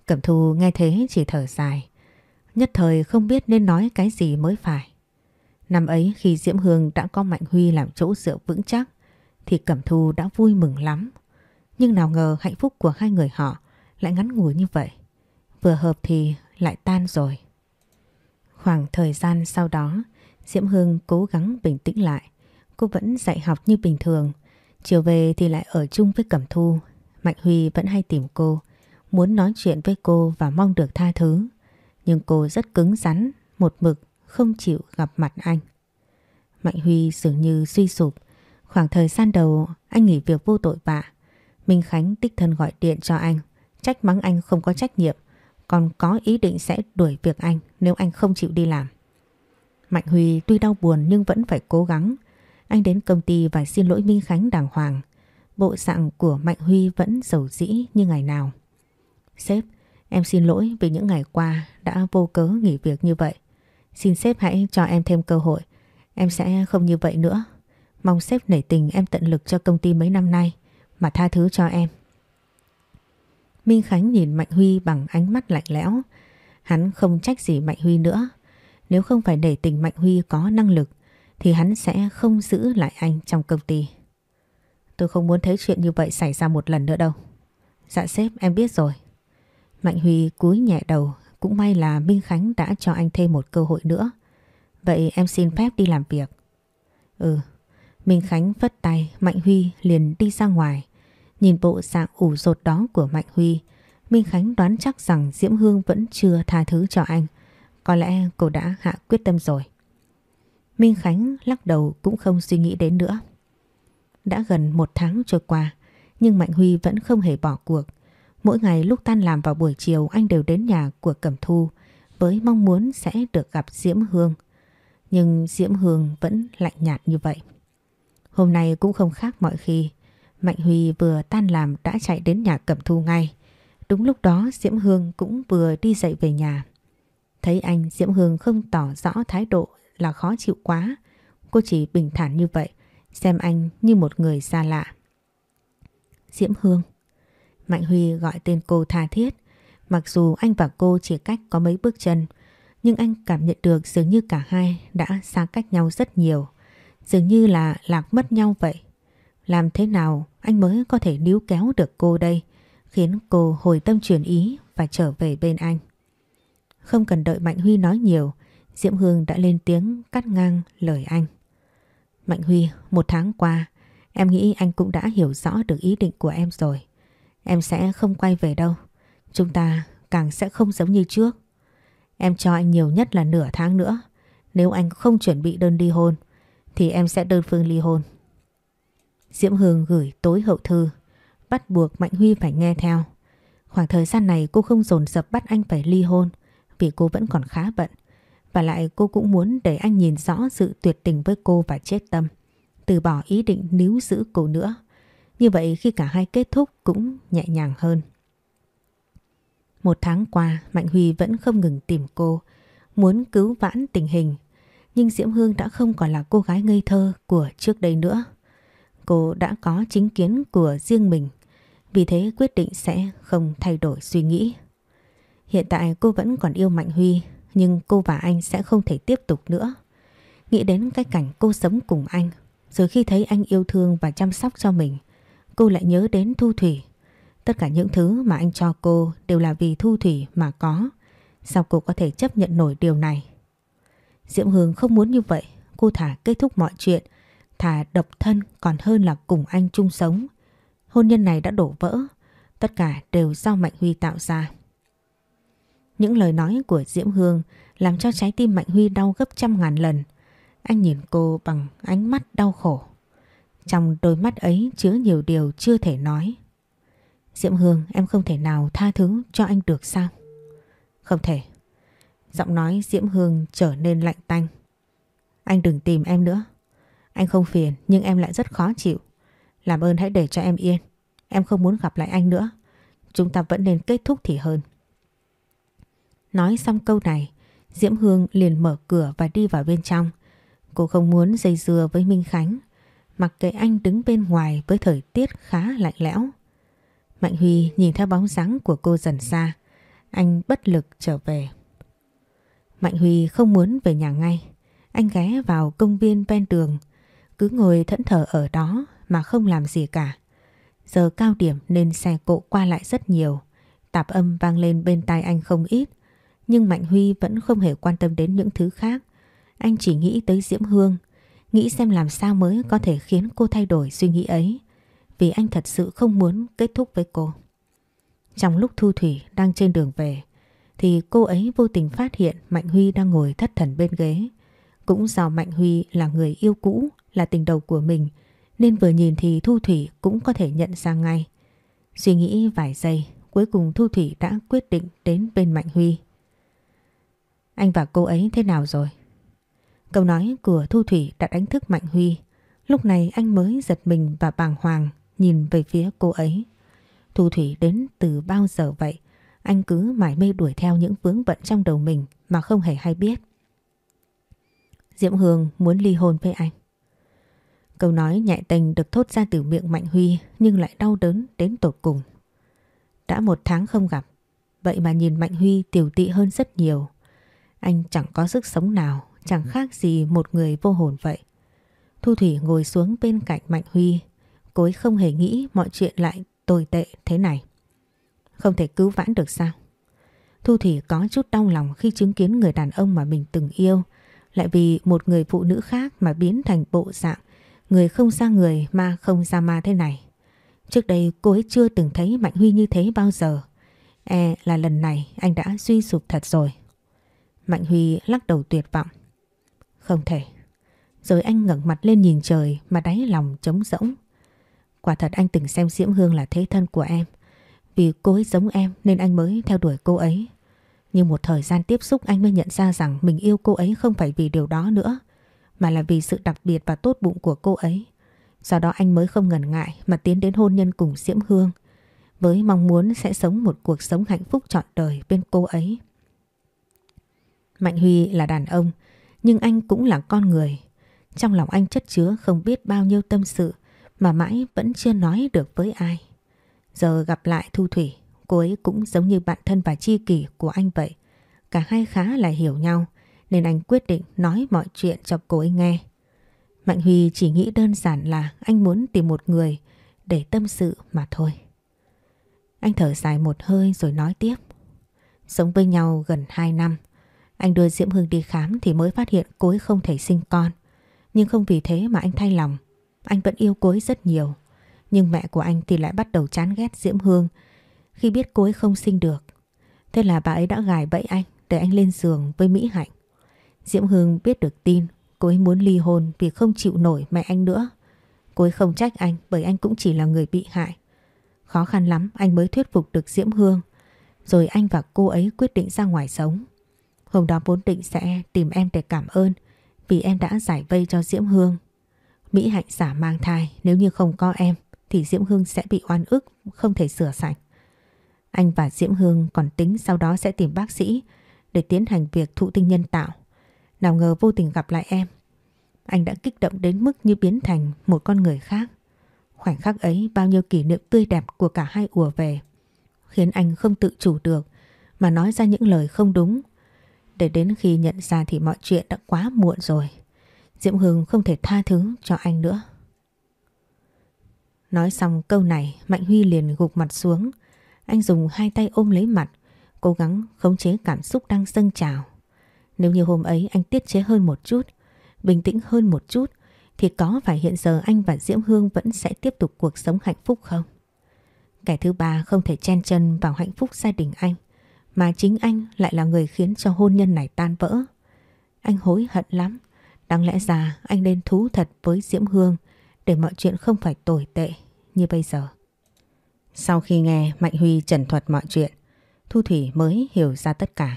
Cẩm Thu nghe thế chỉ thở dài. Nhất thời không biết nên nói cái gì mới phải. Năm ấy khi Diễm Hương đã có Mạnh Huy làm chỗ dựa vững chắc thì Cẩm Thu đã vui mừng lắm. Nhưng nào ngờ hạnh phúc của hai người họ lại ngắn ngủi như vậy. Vừa hợp thì lại tan rồi. Khoảng thời gian sau đó, Diễm Hương cố gắng bình tĩnh lại. Cô vẫn dạy học như bình thường. Chiều về thì lại ở chung với Cẩm Thu. Mạnh Huy vẫn hay tìm cô, muốn nói chuyện với cô và mong được tha thứ. Nhưng cô rất cứng rắn, một mực, không chịu gặp mặt anh. Mạnh Huy dường như suy sụp. Khoảng thời gian đầu anh nghỉ việc vô tội vạ. Minh Khánh tích thân gọi điện cho anh, trách mắng anh không có trách nhiệm, còn có ý định sẽ đuổi việc anh nếu anh không chịu đi làm. Mạnh Huy tuy đau buồn nhưng vẫn phải cố gắng. Anh đến công ty và xin lỗi Minh Khánh đàng hoàng. Bộ dạng của Mạnh Huy vẫn giàu dĩ như ngày nào. Sếp, em xin lỗi vì những ngày qua đã vô cớ nghỉ việc như vậy. Xin sếp hãy cho em thêm cơ hội. Em sẽ không như vậy nữa. Mong sếp nể tình em tận lực cho công ty mấy năm nay mà tha thứ cho em. Minh Khánh nhìn Mạnh Huy bằng ánh mắt lạnh lẽo. Hắn không trách gì Mạnh Huy nữa. Nếu không phải nể tình Mạnh Huy có năng lực thì hắn sẽ không giữ lại anh trong công ty. Tôi không muốn thấy chuyện như vậy xảy ra một lần nữa đâu. Dạ sếp em biết rồi. Mạnh Huy cúi nhẹ đầu cũng may là Minh Khánh đã cho anh thêm một cơ hội nữa. Vậy em xin phép đi làm việc. Ừ. Minh Khánh vất tay Mạnh Huy liền đi ra ngoài. Nhìn bộ dạng ủ rột đó của Mạnh Huy, Minh Khánh đoán chắc rằng Diễm Hương vẫn chưa tha thứ cho anh. Có lẽ cô đã hạ quyết tâm rồi. Minh Khánh lắc đầu cũng không suy nghĩ đến nữa. Đã gần một tháng trôi qua, nhưng Mạnh Huy vẫn không hề bỏ cuộc. Mỗi ngày lúc tan làm vào buổi chiều anh đều đến nhà của Cẩm Thu với mong muốn sẽ được gặp Diễm Hương. Nhưng Diễm Hương vẫn lạnh nhạt như vậy. Hôm nay cũng không khác mọi khi. Mạnh Huy vừa tan làm đã chạy đến nhà Cẩm Thu ngay. Đúng lúc đó Diễm Hương cũng vừa đi dậy về nhà. Thấy anh Diễm Hương không tỏ rõ thái độ là khó chịu quá. Cô chỉ bình thản như vậy, xem anh như một người xa lạ. Diễm Hương Mạnh Huy gọi tên cô tha thiết. Mặc dù anh và cô chỉ cách có mấy bước chân, nhưng anh cảm nhận được dường như cả hai đã xa cách nhau rất nhiều. Dường như là lạc mất nhau vậy. Làm thế nào anh mới có thể níu kéo được cô đây, khiến cô hồi tâm chuyển ý và trở về bên anh. Không cần đợi Mạnh Huy nói nhiều, Diễm Hương đã lên tiếng cắt ngang lời anh. Mạnh Huy, một tháng qua, em nghĩ anh cũng đã hiểu rõ được ý định của em rồi. Em sẽ không quay về đâu. Chúng ta càng sẽ không giống như trước. Em cho anh nhiều nhất là nửa tháng nữa. Nếu anh không chuẩn bị đơn ly hôn, thì em sẽ đơn phương ly hôn. Diễm Hương gửi tối hậu thư, bắt buộc Mạnh Huy phải nghe theo. Khoảng thời gian này cô không dồn dập bắt anh phải ly hôn vì cô vẫn còn khá bận. Và lại cô cũng muốn để anh nhìn rõ sự tuyệt tình với cô và chết tâm. Từ bỏ ý định níu giữ cô nữa. Như vậy khi cả hai kết thúc cũng nhẹ nhàng hơn. Một tháng qua Mạnh Huy vẫn không ngừng tìm cô, muốn cứu vãn tình hình. Nhưng Diễm Hương đã không còn là cô gái ngây thơ của trước đây nữa. Cô đã có chính kiến của riêng mình, vì thế quyết định sẽ không thay đổi suy nghĩ. Hiện tại cô vẫn còn yêu Mạnh Huy, nhưng cô và anh sẽ không thể tiếp tục nữa. Nghĩ đến cái cảnh cô sống cùng anh, rồi khi thấy anh yêu thương và chăm sóc cho mình, cô lại nhớ đến Thu Thủy. Tất cả những thứ mà anh cho cô đều là vì Thu Thủy mà có. Sao cô có thể chấp nhận nổi điều này? Diễm Hương không muốn như vậy. Cô thả kết thúc mọi chuyện. Thả độc thân còn hơn là cùng anh chung sống. Hôn nhân này đã đổ vỡ. Tất cả đều do Mạnh Huy tạo ra. Những lời nói của Diễm Hương làm cho trái tim Mạnh Huy đau gấp trăm ngàn lần. Anh nhìn cô bằng ánh mắt đau khổ. Trong đôi mắt ấy chứa nhiều điều chưa thể nói. Diễm Hương em không thể nào tha thứ cho anh được sao? Không thể. Giọng nói Diễm Hương trở nên lạnh tanh. Anh đừng tìm em nữa. Anh không phiền nhưng em lại rất khó chịu. Làm ơn hãy để cho em yên. Em không muốn gặp lại anh nữa. Chúng ta vẫn nên kết thúc thì hơn. Nói xong câu này, Diễm Hương liền mở cửa và đi vào bên trong. Cô không muốn dây dưa với Minh Khánh, mặc kệ anh đứng bên ngoài với thời tiết khá lạnh lẽo. Mạnh Huy nhìn theo bóng dáng của cô dần xa, anh bất lực trở về. Mạnh Huy không muốn về nhà ngay, anh ghé vào công viên ven đường, cứ ngồi thẫn thờ ở đó mà không làm gì cả. Giờ cao điểm nên xe cộ qua lại rất nhiều, tạp âm vang lên bên tai anh không ít, nhưng Mạnh Huy vẫn không hề quan tâm đến những thứ khác. Anh chỉ nghĩ tới Diễm Hương, nghĩ xem làm sao mới có thể khiến cô thay đổi suy nghĩ ấy. Vì anh thật sự không muốn kết thúc với cô. Trong lúc Thu Thủy đang trên đường về, thì cô ấy vô tình phát hiện Mạnh Huy đang ngồi thất thần bên ghế. Cũng do Mạnh Huy là người yêu cũ, là tình đầu của mình, nên vừa nhìn thì Thu Thủy cũng có thể nhận ra ngay. Suy nghĩ vài giây, cuối cùng Thu Thủy đã quyết định đến bên Mạnh Huy. Anh và cô ấy thế nào rồi? Câu nói của Thu Thủy đã đánh thức Mạnh Huy. Lúc này anh mới giật mình và bàng hoàng nhìn về phía cô ấy. Thu Thủy đến từ bao giờ vậy? Anh cứ mải mê đuổi theo những vướng bận trong đầu mình mà không hề hay biết. Diễm Hương muốn ly hôn với anh. Câu nói nhẹ tình được thốt ra từ miệng Mạnh Huy nhưng lại đau đớn đến tột cùng. Đã một tháng không gặp, vậy mà nhìn Mạnh Huy tiểu tị hơn rất nhiều. Anh chẳng có sức sống nào, chẳng khác gì một người vô hồn vậy. Thu Thủy ngồi xuống bên cạnh Mạnh Huy. Cô ấy không hề nghĩ mọi chuyện lại tồi tệ thế này. Không thể cứu vãn được sao? Thu Thủy có chút đau lòng khi chứng kiến người đàn ông mà mình từng yêu lại vì một người phụ nữ khác mà biến thành bộ dạng người không ra người ma không ra ma thế này. Trước đây cô ấy chưa từng thấy Mạnh Huy như thế bao giờ. E là lần này anh đã suy sụp thật rồi. Mạnh Huy lắc đầu tuyệt vọng. Không thể. Rồi anh ngẩng mặt lên nhìn trời mà đáy lòng trống rỗng. Quả thật anh từng xem Diễm Hương là thế thân của em. Vì cô ấy giống em nên anh mới theo đuổi cô ấy. Nhưng một thời gian tiếp xúc anh mới nhận ra rằng mình yêu cô ấy không phải vì điều đó nữa. Mà là vì sự đặc biệt và tốt bụng của cô ấy. Do đó anh mới không ngần ngại mà tiến đến hôn nhân cùng Diễm Hương. Với mong muốn sẽ sống một cuộc sống hạnh phúc trọn đời bên cô ấy. Mạnh Huy là đàn ông, nhưng anh cũng là con người. Trong lòng anh chất chứa không biết bao nhiêu tâm sự mà mãi vẫn chưa nói được với ai. Giờ gặp lại Thu Thủy, cô ấy cũng giống như bạn thân và chi kỷ của anh vậy. Cả hai khá là hiểu nhau nên anh quyết định nói mọi chuyện cho cô ấy nghe. Mạnh Huy chỉ nghĩ đơn giản là anh muốn tìm một người để tâm sự mà thôi. Anh thở dài một hơi rồi nói tiếp. Sống với nhau gần 2 năm. Anh đưa Diễm Hương đi khám thì mới phát hiện cô ấy không thể sinh con. Nhưng không vì thế mà anh thay lòng. Anh vẫn yêu cô ấy rất nhiều. Nhưng mẹ của anh thì lại bắt đầu chán ghét Diễm Hương khi biết cô ấy không sinh được. Thế là bà ấy đã gài bẫy anh để anh lên giường với Mỹ Hạnh. Diễm Hương biết được tin cô ấy muốn ly hôn vì không chịu nổi mẹ anh nữa. Cô ấy không trách anh bởi anh cũng chỉ là người bị hại. Khó khăn lắm anh mới thuyết phục được Diễm Hương. Rồi anh và cô ấy quyết định ra ngoài sống. Hôm đó vốn định sẽ tìm em để cảm ơn, vì em đã giải vây cho Diễm Hương. Mỹ Hạnh giả mang thai, nếu như không có em, thì Diễm Hương sẽ bị oan ức, không thể sửa sạch. Anh và Diễm Hương còn tính sau đó sẽ tìm bác sĩ để tiến hành việc thụ tinh nhân tạo. Nào ngờ vô tình gặp lại em. Anh đã kích động đến mức như biến thành một con người khác. Khoảnh khắc ấy, bao nhiêu kỷ niệm tươi đẹp của cả hai ùa về. Khiến anh không tự chủ được mà nói ra những lời không đúng. Để đến khi nhận ra thì mọi chuyện đã quá muộn rồi. Diễm Hương không thể tha thứ cho anh nữa. Nói xong câu này Mạnh Huy liền gục mặt xuống. Anh dùng hai tay ôm lấy mặt, cố gắng khống chế cảm xúc đang dâng trào. Nếu như hôm ấy anh tiết chế hơn một chút, bình tĩnh hơn một chút, thì có phải hiện giờ anh và Diễm Hương vẫn sẽ tiếp tục cuộc sống hạnh phúc không? Kẻ thứ ba không thể chen chân vào hạnh phúc gia đình anh, mà chính anh lại là người khiến cho hôn nhân này tan vỡ. Anh hối hận lắm, đáng lẽ ra anh nên thú thật với Diễm Hương để mọi chuyện không phải tồi tệ như bây giờ. Sau khi nghe Mạnh Huy trần thuật mọi chuyện, Thu Thủy mới hiểu ra tất cả.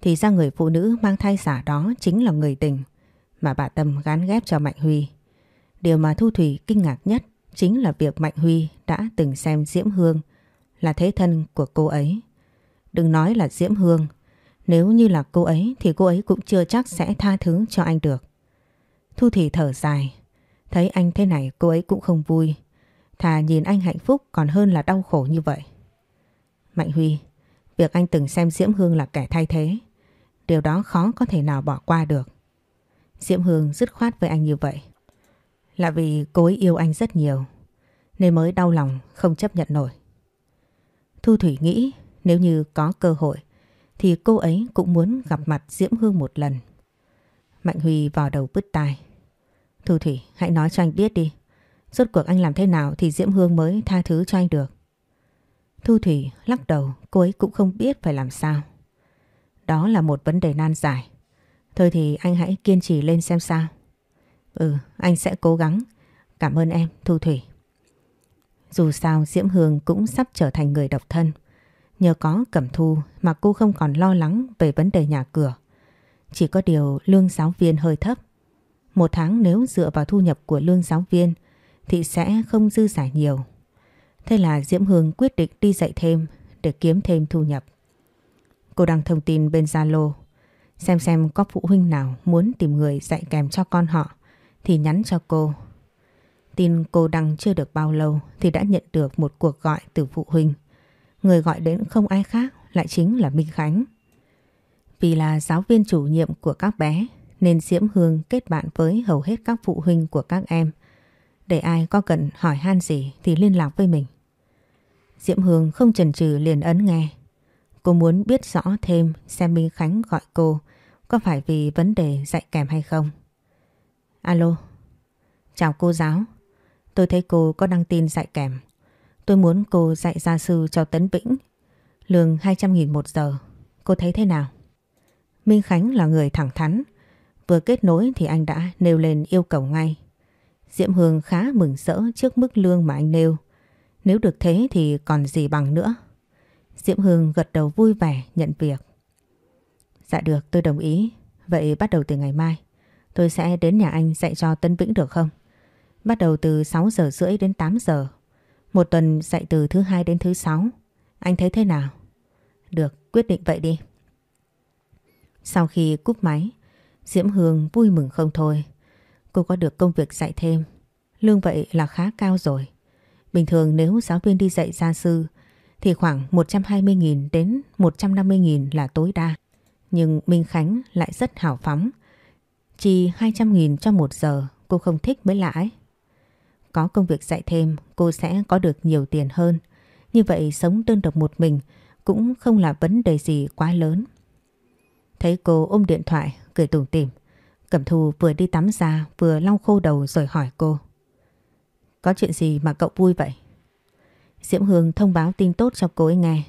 Thì ra người phụ nữ mang thai giả đó chính là người tình mà bà Tâm gán ghép cho Mạnh Huy. Điều mà Thu Thủy kinh ngạc nhất chính là việc Mạnh Huy đã từng xem Diễm Hương là thế thân của cô ấy. Đừng nói là Diễm Hương, nếu như là cô ấy thì cô ấy cũng chưa chắc sẽ tha thứ cho anh được. Thu Thủy thở dài, thấy anh thế này cô ấy cũng không vui. Thà nhìn anh hạnh phúc còn hơn là đau khổ như vậy. Mạnh Huy, việc anh từng xem Diễm Hương là kẻ thay thế, điều đó khó có thể nào bỏ qua được. Diễm Hương dứt khoát với anh như vậy. Là vì cô ấy yêu anh rất nhiều, nên mới đau lòng không chấp nhận nổi. Thu Thủy nghĩ nếu như có cơ hội thì cô ấy cũng muốn gặp mặt Diễm Hương một lần. Mạnh Huy vào đầu bứt tai. Thu Thủy hãy nói cho anh biết đi. Rốt cuộc anh làm thế nào thì Diễm Hương mới tha thứ cho anh được. Thu Thủy lắc đầu cô ấy cũng không biết phải làm sao. Đó là một vấn đề nan giải. Thôi thì anh hãy kiên trì lên xem sao. Ừ, anh sẽ cố gắng. Cảm ơn em, Thu Thủy. Dù sao Diễm Hương cũng sắp trở thành người độc thân. Nhờ có Cẩm Thu mà cô không còn lo lắng về vấn đề nhà cửa. Chỉ có điều lương giáo viên hơi thấp. Một tháng nếu dựa vào thu nhập của lương giáo viên thì sẽ không dư giả nhiều. Thế là Diễm Hương quyết định đi dạy thêm để kiếm thêm thu nhập. Cô đăng thông tin bên Zalo, xem xem có phụ huynh nào muốn tìm người dạy kèm cho con họ thì nhắn cho cô. Tin cô đăng chưa được bao lâu thì đã nhận được một cuộc gọi từ phụ huynh. Người gọi đến không ai khác lại chính là Minh Khánh. Vì là giáo viên chủ nhiệm của các bé nên Diễm Hương kết bạn với hầu hết các phụ huynh của các em để ai có cần hỏi han gì thì liên lạc với mình. Diễm Hương không chần chừ liền ấn nghe. Cô muốn biết rõ thêm xem Minh Khánh gọi cô có phải vì vấn đề dạy kèm hay không. Alo, chào cô giáo. Tôi thấy cô có đăng tin dạy kèm. Tôi muốn cô dạy gia sư cho Tấn Vĩnh. Lương 200.000 một giờ. Cô thấy thế nào? Minh Khánh là người thẳng thắn. Vừa kết nối thì anh đã nêu lên yêu cầu ngay. Diễm Hương khá mừng rỡ trước mức lương mà anh nêu. Nếu được thế thì còn gì bằng nữa. Diễm Hương gật đầu vui vẻ, nhận việc. Dạ được, tôi đồng ý. Vậy bắt đầu từ ngày mai. Tôi sẽ đến nhà anh dạy cho Tân Vĩnh được không? Bắt đầu từ 6 giờ rưỡi đến 8 giờ. Một tuần dạy từ thứ hai đến thứ sáu. Anh thấy thế nào? Được, quyết định vậy đi. Sau khi cúp máy, Diễm Hương vui mừng không thôi. Cô có được công việc dạy thêm. Lương vậy là khá cao rồi. Bình thường nếu giáo viên đi dạy gia sư thì khoảng 120.000 đến 150.000 là tối đa. Nhưng Minh Khánh lại rất hào phóng. Chỉ 200.000 cho một giờ cô không thích mới lạ ấy. Có công việc dạy thêm cô sẽ có được nhiều tiền hơn. Như vậy sống đơn độc một mình cũng không là vấn đề gì quá lớn. Thấy cô ôm điện thoại, cười tủm tỉm. Cẩm Thu vừa đi tắm ra vừa lau khô đầu rồi hỏi cô. Có chuyện gì mà cậu vui vậy? Diễm Hương thông báo tin tốt cho cô ấy nghe.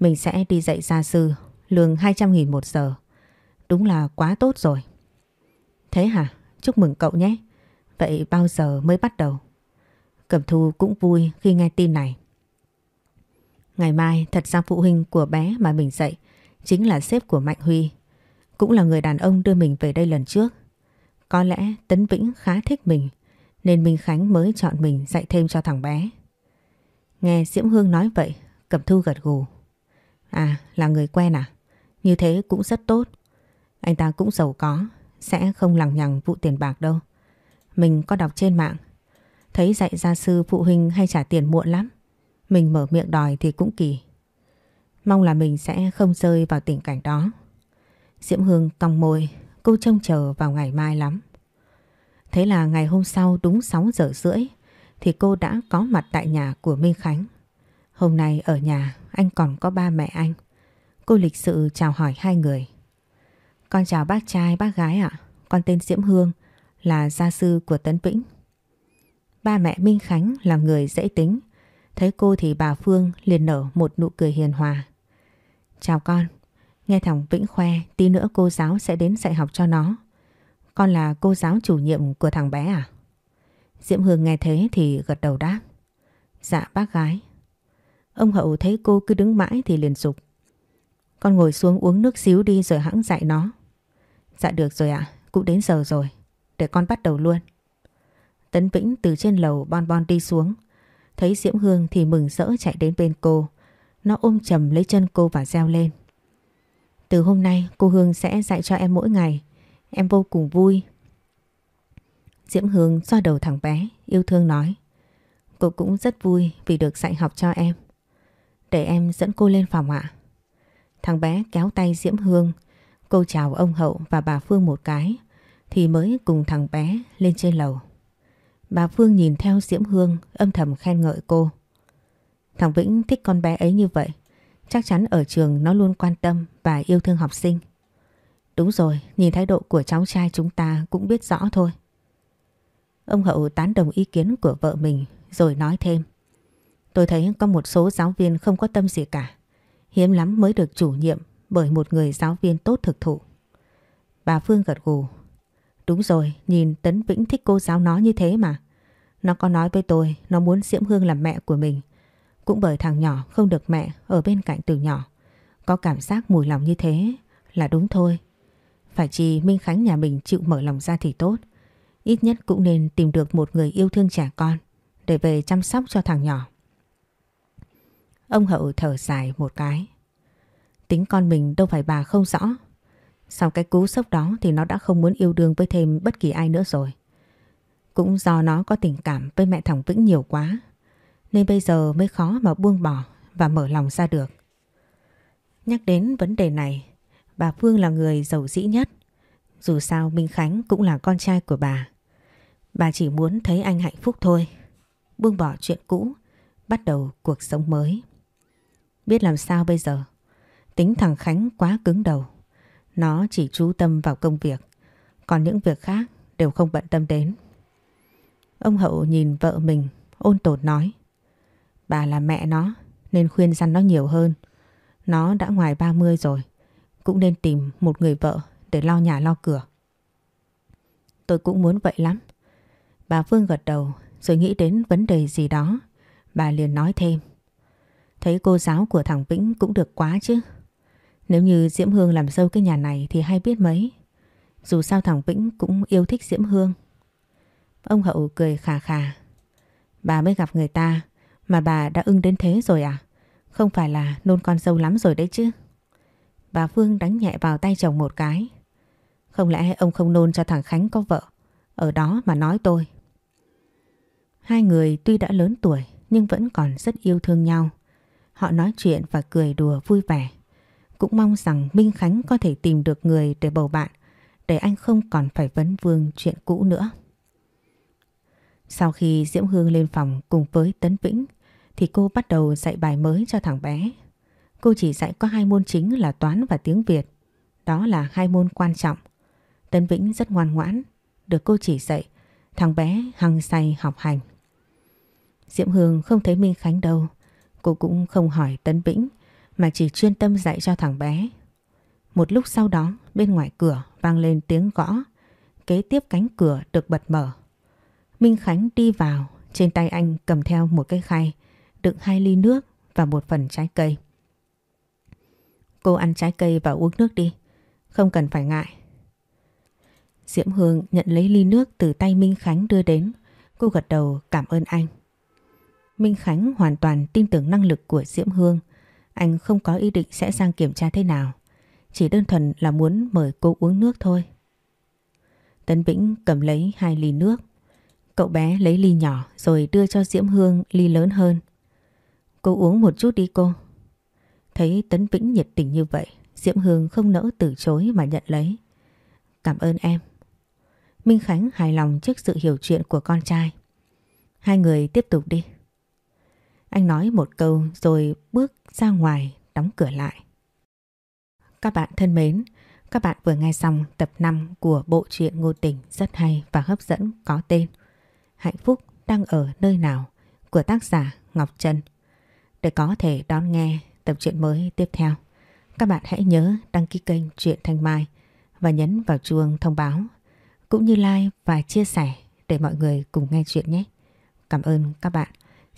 Mình sẽ đi dạy gia sư, lương 200.000 một giờ. Đúng là quá tốt rồi. Thế hả? Chúc mừng cậu nhé. Vậy bao giờ mới bắt đầu? Cẩm Thu cũng vui khi nghe tin này. Ngày mai thật ra phụ huynh của bé mà mình dạy chính là sếp của Mạnh Huy. Cũng là người đàn ông đưa mình về đây lần trước. Có lẽ Tấn Vĩnh khá thích mình nên Minh Khánh mới chọn mình dạy thêm cho thằng bé. Nghe Diễm Hương nói vậy, Cẩm Thu gật gù. À, là người quen à? Như thế cũng rất tốt. Anh ta cũng giàu có, sẽ không lằng nhằng vụ tiền bạc đâu. Mình có đọc trên mạng, thấy dạy gia sư phụ huynh hay trả tiền muộn lắm. Mình mở miệng đòi thì cũng kỳ. Mong là mình sẽ không rơi vào tình cảnh đó. Diễm Hương cong môi, cô trông chờ vào ngày mai lắm. Thế là ngày hôm sau đúng 6 giờ rưỡi thì cô đã có mặt tại nhà của Minh Khánh. Hôm nay ở nhà anh còn có ba mẹ anh. Cô lịch sự chào hỏi hai người. Con chào bác trai bác gái ạ. Con tên Diễm Hương là gia sư của Tấn Vĩnh. Ba mẹ Minh Khánh là người dễ tính. Thấy cô thì bà Phương liền nở một nụ cười hiền hòa. Chào con. Nghe thằng Vĩnh khoe tí nữa cô giáo sẽ đến dạy học cho nó. Con là cô giáo chủ nhiệm của thằng bé à? Diễm Hương nghe thế thì gật đầu đáp. Dạ bác gái. Ông Hậu thấy cô cứ đứng mãi thì liền dục. Con ngồi xuống uống nước xíu đi rồi hãng dạy nó. Dạ được rồi ạ, cũng đến giờ rồi. Để con bắt đầu luôn. Tấn Vĩnh từ trên lầu bon bon đi xuống. Thấy Diễm Hương thì mừng rỡ chạy đến bên cô. Nó ôm chầm lấy chân cô và reo lên. Từ hôm nay cô Hương sẽ dạy cho em mỗi ngày. Em vô cùng vui. Diễm Hương xoa đầu thằng bé, yêu thương nói. Cô cũng rất vui vì được dạy học cho em. Để em dẫn cô lên phòng ạ. Thằng bé kéo tay Diễm Hương. Cô chào ông Hậu và bà Phương một cái. Thì mới cùng thằng bé lên trên lầu. Bà Phương nhìn theo Diễm Hương âm thầm khen ngợi cô. Thằng Vĩnh thích con bé ấy như vậy. Chắc chắn ở trường nó luôn quan tâm và yêu thương học sinh. Đúng rồi, nhìn thái độ của cháu trai chúng ta cũng biết rõ thôi. Ông Hậu tán đồng ý kiến của vợ mình rồi nói thêm. Tôi thấy có một số giáo viên không có tâm gì cả. Hiếm lắm mới được chủ nhiệm bởi một người giáo viên tốt thực thụ. Bà Phương gật gù. Đúng rồi, nhìn Tấn Vĩnh thích cô giáo nó như thế mà. Nó có nói với tôi nó muốn Diễm Hương làm mẹ của mình. Cũng bởi thằng nhỏ không được mẹ ở bên cạnh từ nhỏ. Có cảm giác mùi lòng như thế là đúng thôi. Phải chỉ Minh Khánh nhà mình chịu mở lòng ra thì tốt. Ít nhất cũng nên tìm được một người yêu thương trẻ con để về chăm sóc cho thằng nhỏ. Ông Hậu thở dài một cái. Tính con mình đâu phải bà không rõ. Sau cái cú sốc đó thì nó đã không muốn yêu đương với thêm bất kỳ ai nữa rồi. Cũng do nó có tình cảm với mẹ thằng Vĩnh nhiều quá. Nên bây giờ mới khó mà buông bỏ và mở lòng ra được. Nhắc đến vấn đề này, bà Phương là người giàu dĩ nhất. Dù sao Minh Khánh cũng là con trai của bà. Bà chỉ muốn thấy anh hạnh phúc thôi. Buông bỏ chuyện cũ, bắt đầu cuộc sống mới. Biết làm sao bây giờ? Tính thằng Khánh quá cứng đầu. Nó chỉ chú tâm vào công việc. Còn những việc khác đều không bận tâm đến. Ông Hậu nhìn vợ mình, ôn tồn nói. Bà là mẹ nó, nên khuyên răn nó nhiều hơn. Nó đã ngoài 30 rồi. Cũng nên tìm một người vợ để lo nhà lo cửa. Tôi cũng muốn vậy lắm. Bà Phương gật đầu, rồi nghĩ đến vấn đề gì đó. Bà liền nói thêm. Thấy cô giáo của thằng Vĩnh cũng được quá chứ. Nếu như Diễm Hương làm dâu cái nhà này thì hay biết mấy. Dù sao thằng Vĩnh cũng yêu thích Diễm Hương. Ông Hậu cười khà khà. Bà mới gặp người ta, mà bà đã ưng đến thế rồi à? Không phải là nôn con dâu lắm rồi đấy chứ. Bà Phương đánh nhẹ vào tay chồng một cái. Không lẽ ông không nôn cho thằng Khánh có vợ? Ở đó mà nói tôi. Hai người tuy đã lớn tuổi nhưng vẫn còn rất yêu thương nhau. Họ nói chuyện và cười đùa vui vẻ. Cũng mong rằng Minh Khánh có thể tìm được người để bầu bạn để anh không còn phải vấn vương chuyện cũ nữa. Sau khi Diễm Hương lên phòng cùng với Tấn Vĩnh thì cô bắt đầu dạy bài mới cho thằng bé. Cô chỉ dạy có hai môn chính là toán và tiếng Việt. Đó là hai môn quan trọng. Tấn Vĩnh rất ngoan ngoãn, được cô chỉ dạy, thằng bé hăng say học hành. Diễm Hương không thấy Minh Khánh đâu, cô cũng không hỏi Tấn Vĩnh mà chỉ chuyên tâm dạy cho thằng bé. Một lúc sau đó bên ngoài cửa vang lên tiếng gõ, kế tiếp cánh cửa được bật mở. Minh Khánh đi vào, trên tay anh cầm theo một cái khay, đựng hai ly nước và một phần trái cây. Cô ăn trái cây và uống nước đi, không cần phải ngại. Diễm Hương nhận lấy ly nước từ tay Minh Khánh đưa đến, cô gật đầu cảm ơn anh. Minh Khánh hoàn toàn tin tưởng năng lực của Diễm Hương, anh không có ý định sẽ sang kiểm tra thế nào, chỉ đơn thuần là muốn mời cô uống nước thôi. Tấn Vĩnh cầm lấy hai ly nước, cậu bé lấy ly nhỏ rồi đưa cho Diễm Hương ly lớn hơn. Cô uống một chút đi cô. Thấy Tấn Vĩnh nhiệt tình như vậy, Diễm Hương không nỡ từ chối mà nhận lấy. Cảm ơn em. Minh Khánh hài lòng trước sự hiểu chuyện của con trai. Hai người tiếp tục đi. Anh nói một câu rồi bước ra ngoài đóng cửa lại. Các bạn thân mến, các bạn vừa nghe xong tập 5 của bộ truyện ngôn tình rất hay và hấp dẫn có tên Hạnh phúc đang ở nơi nào của tác giả Ngọc Trân. Để có thể đón nghe tập truyện mới tiếp theo, các bạn hãy nhớ đăng ký kênh Truyện Thanh Mai và nhấn vào chuông thông báo cũng như like và chia sẻ để mọi người cùng nghe chuyện nhé. Cảm ơn các bạn.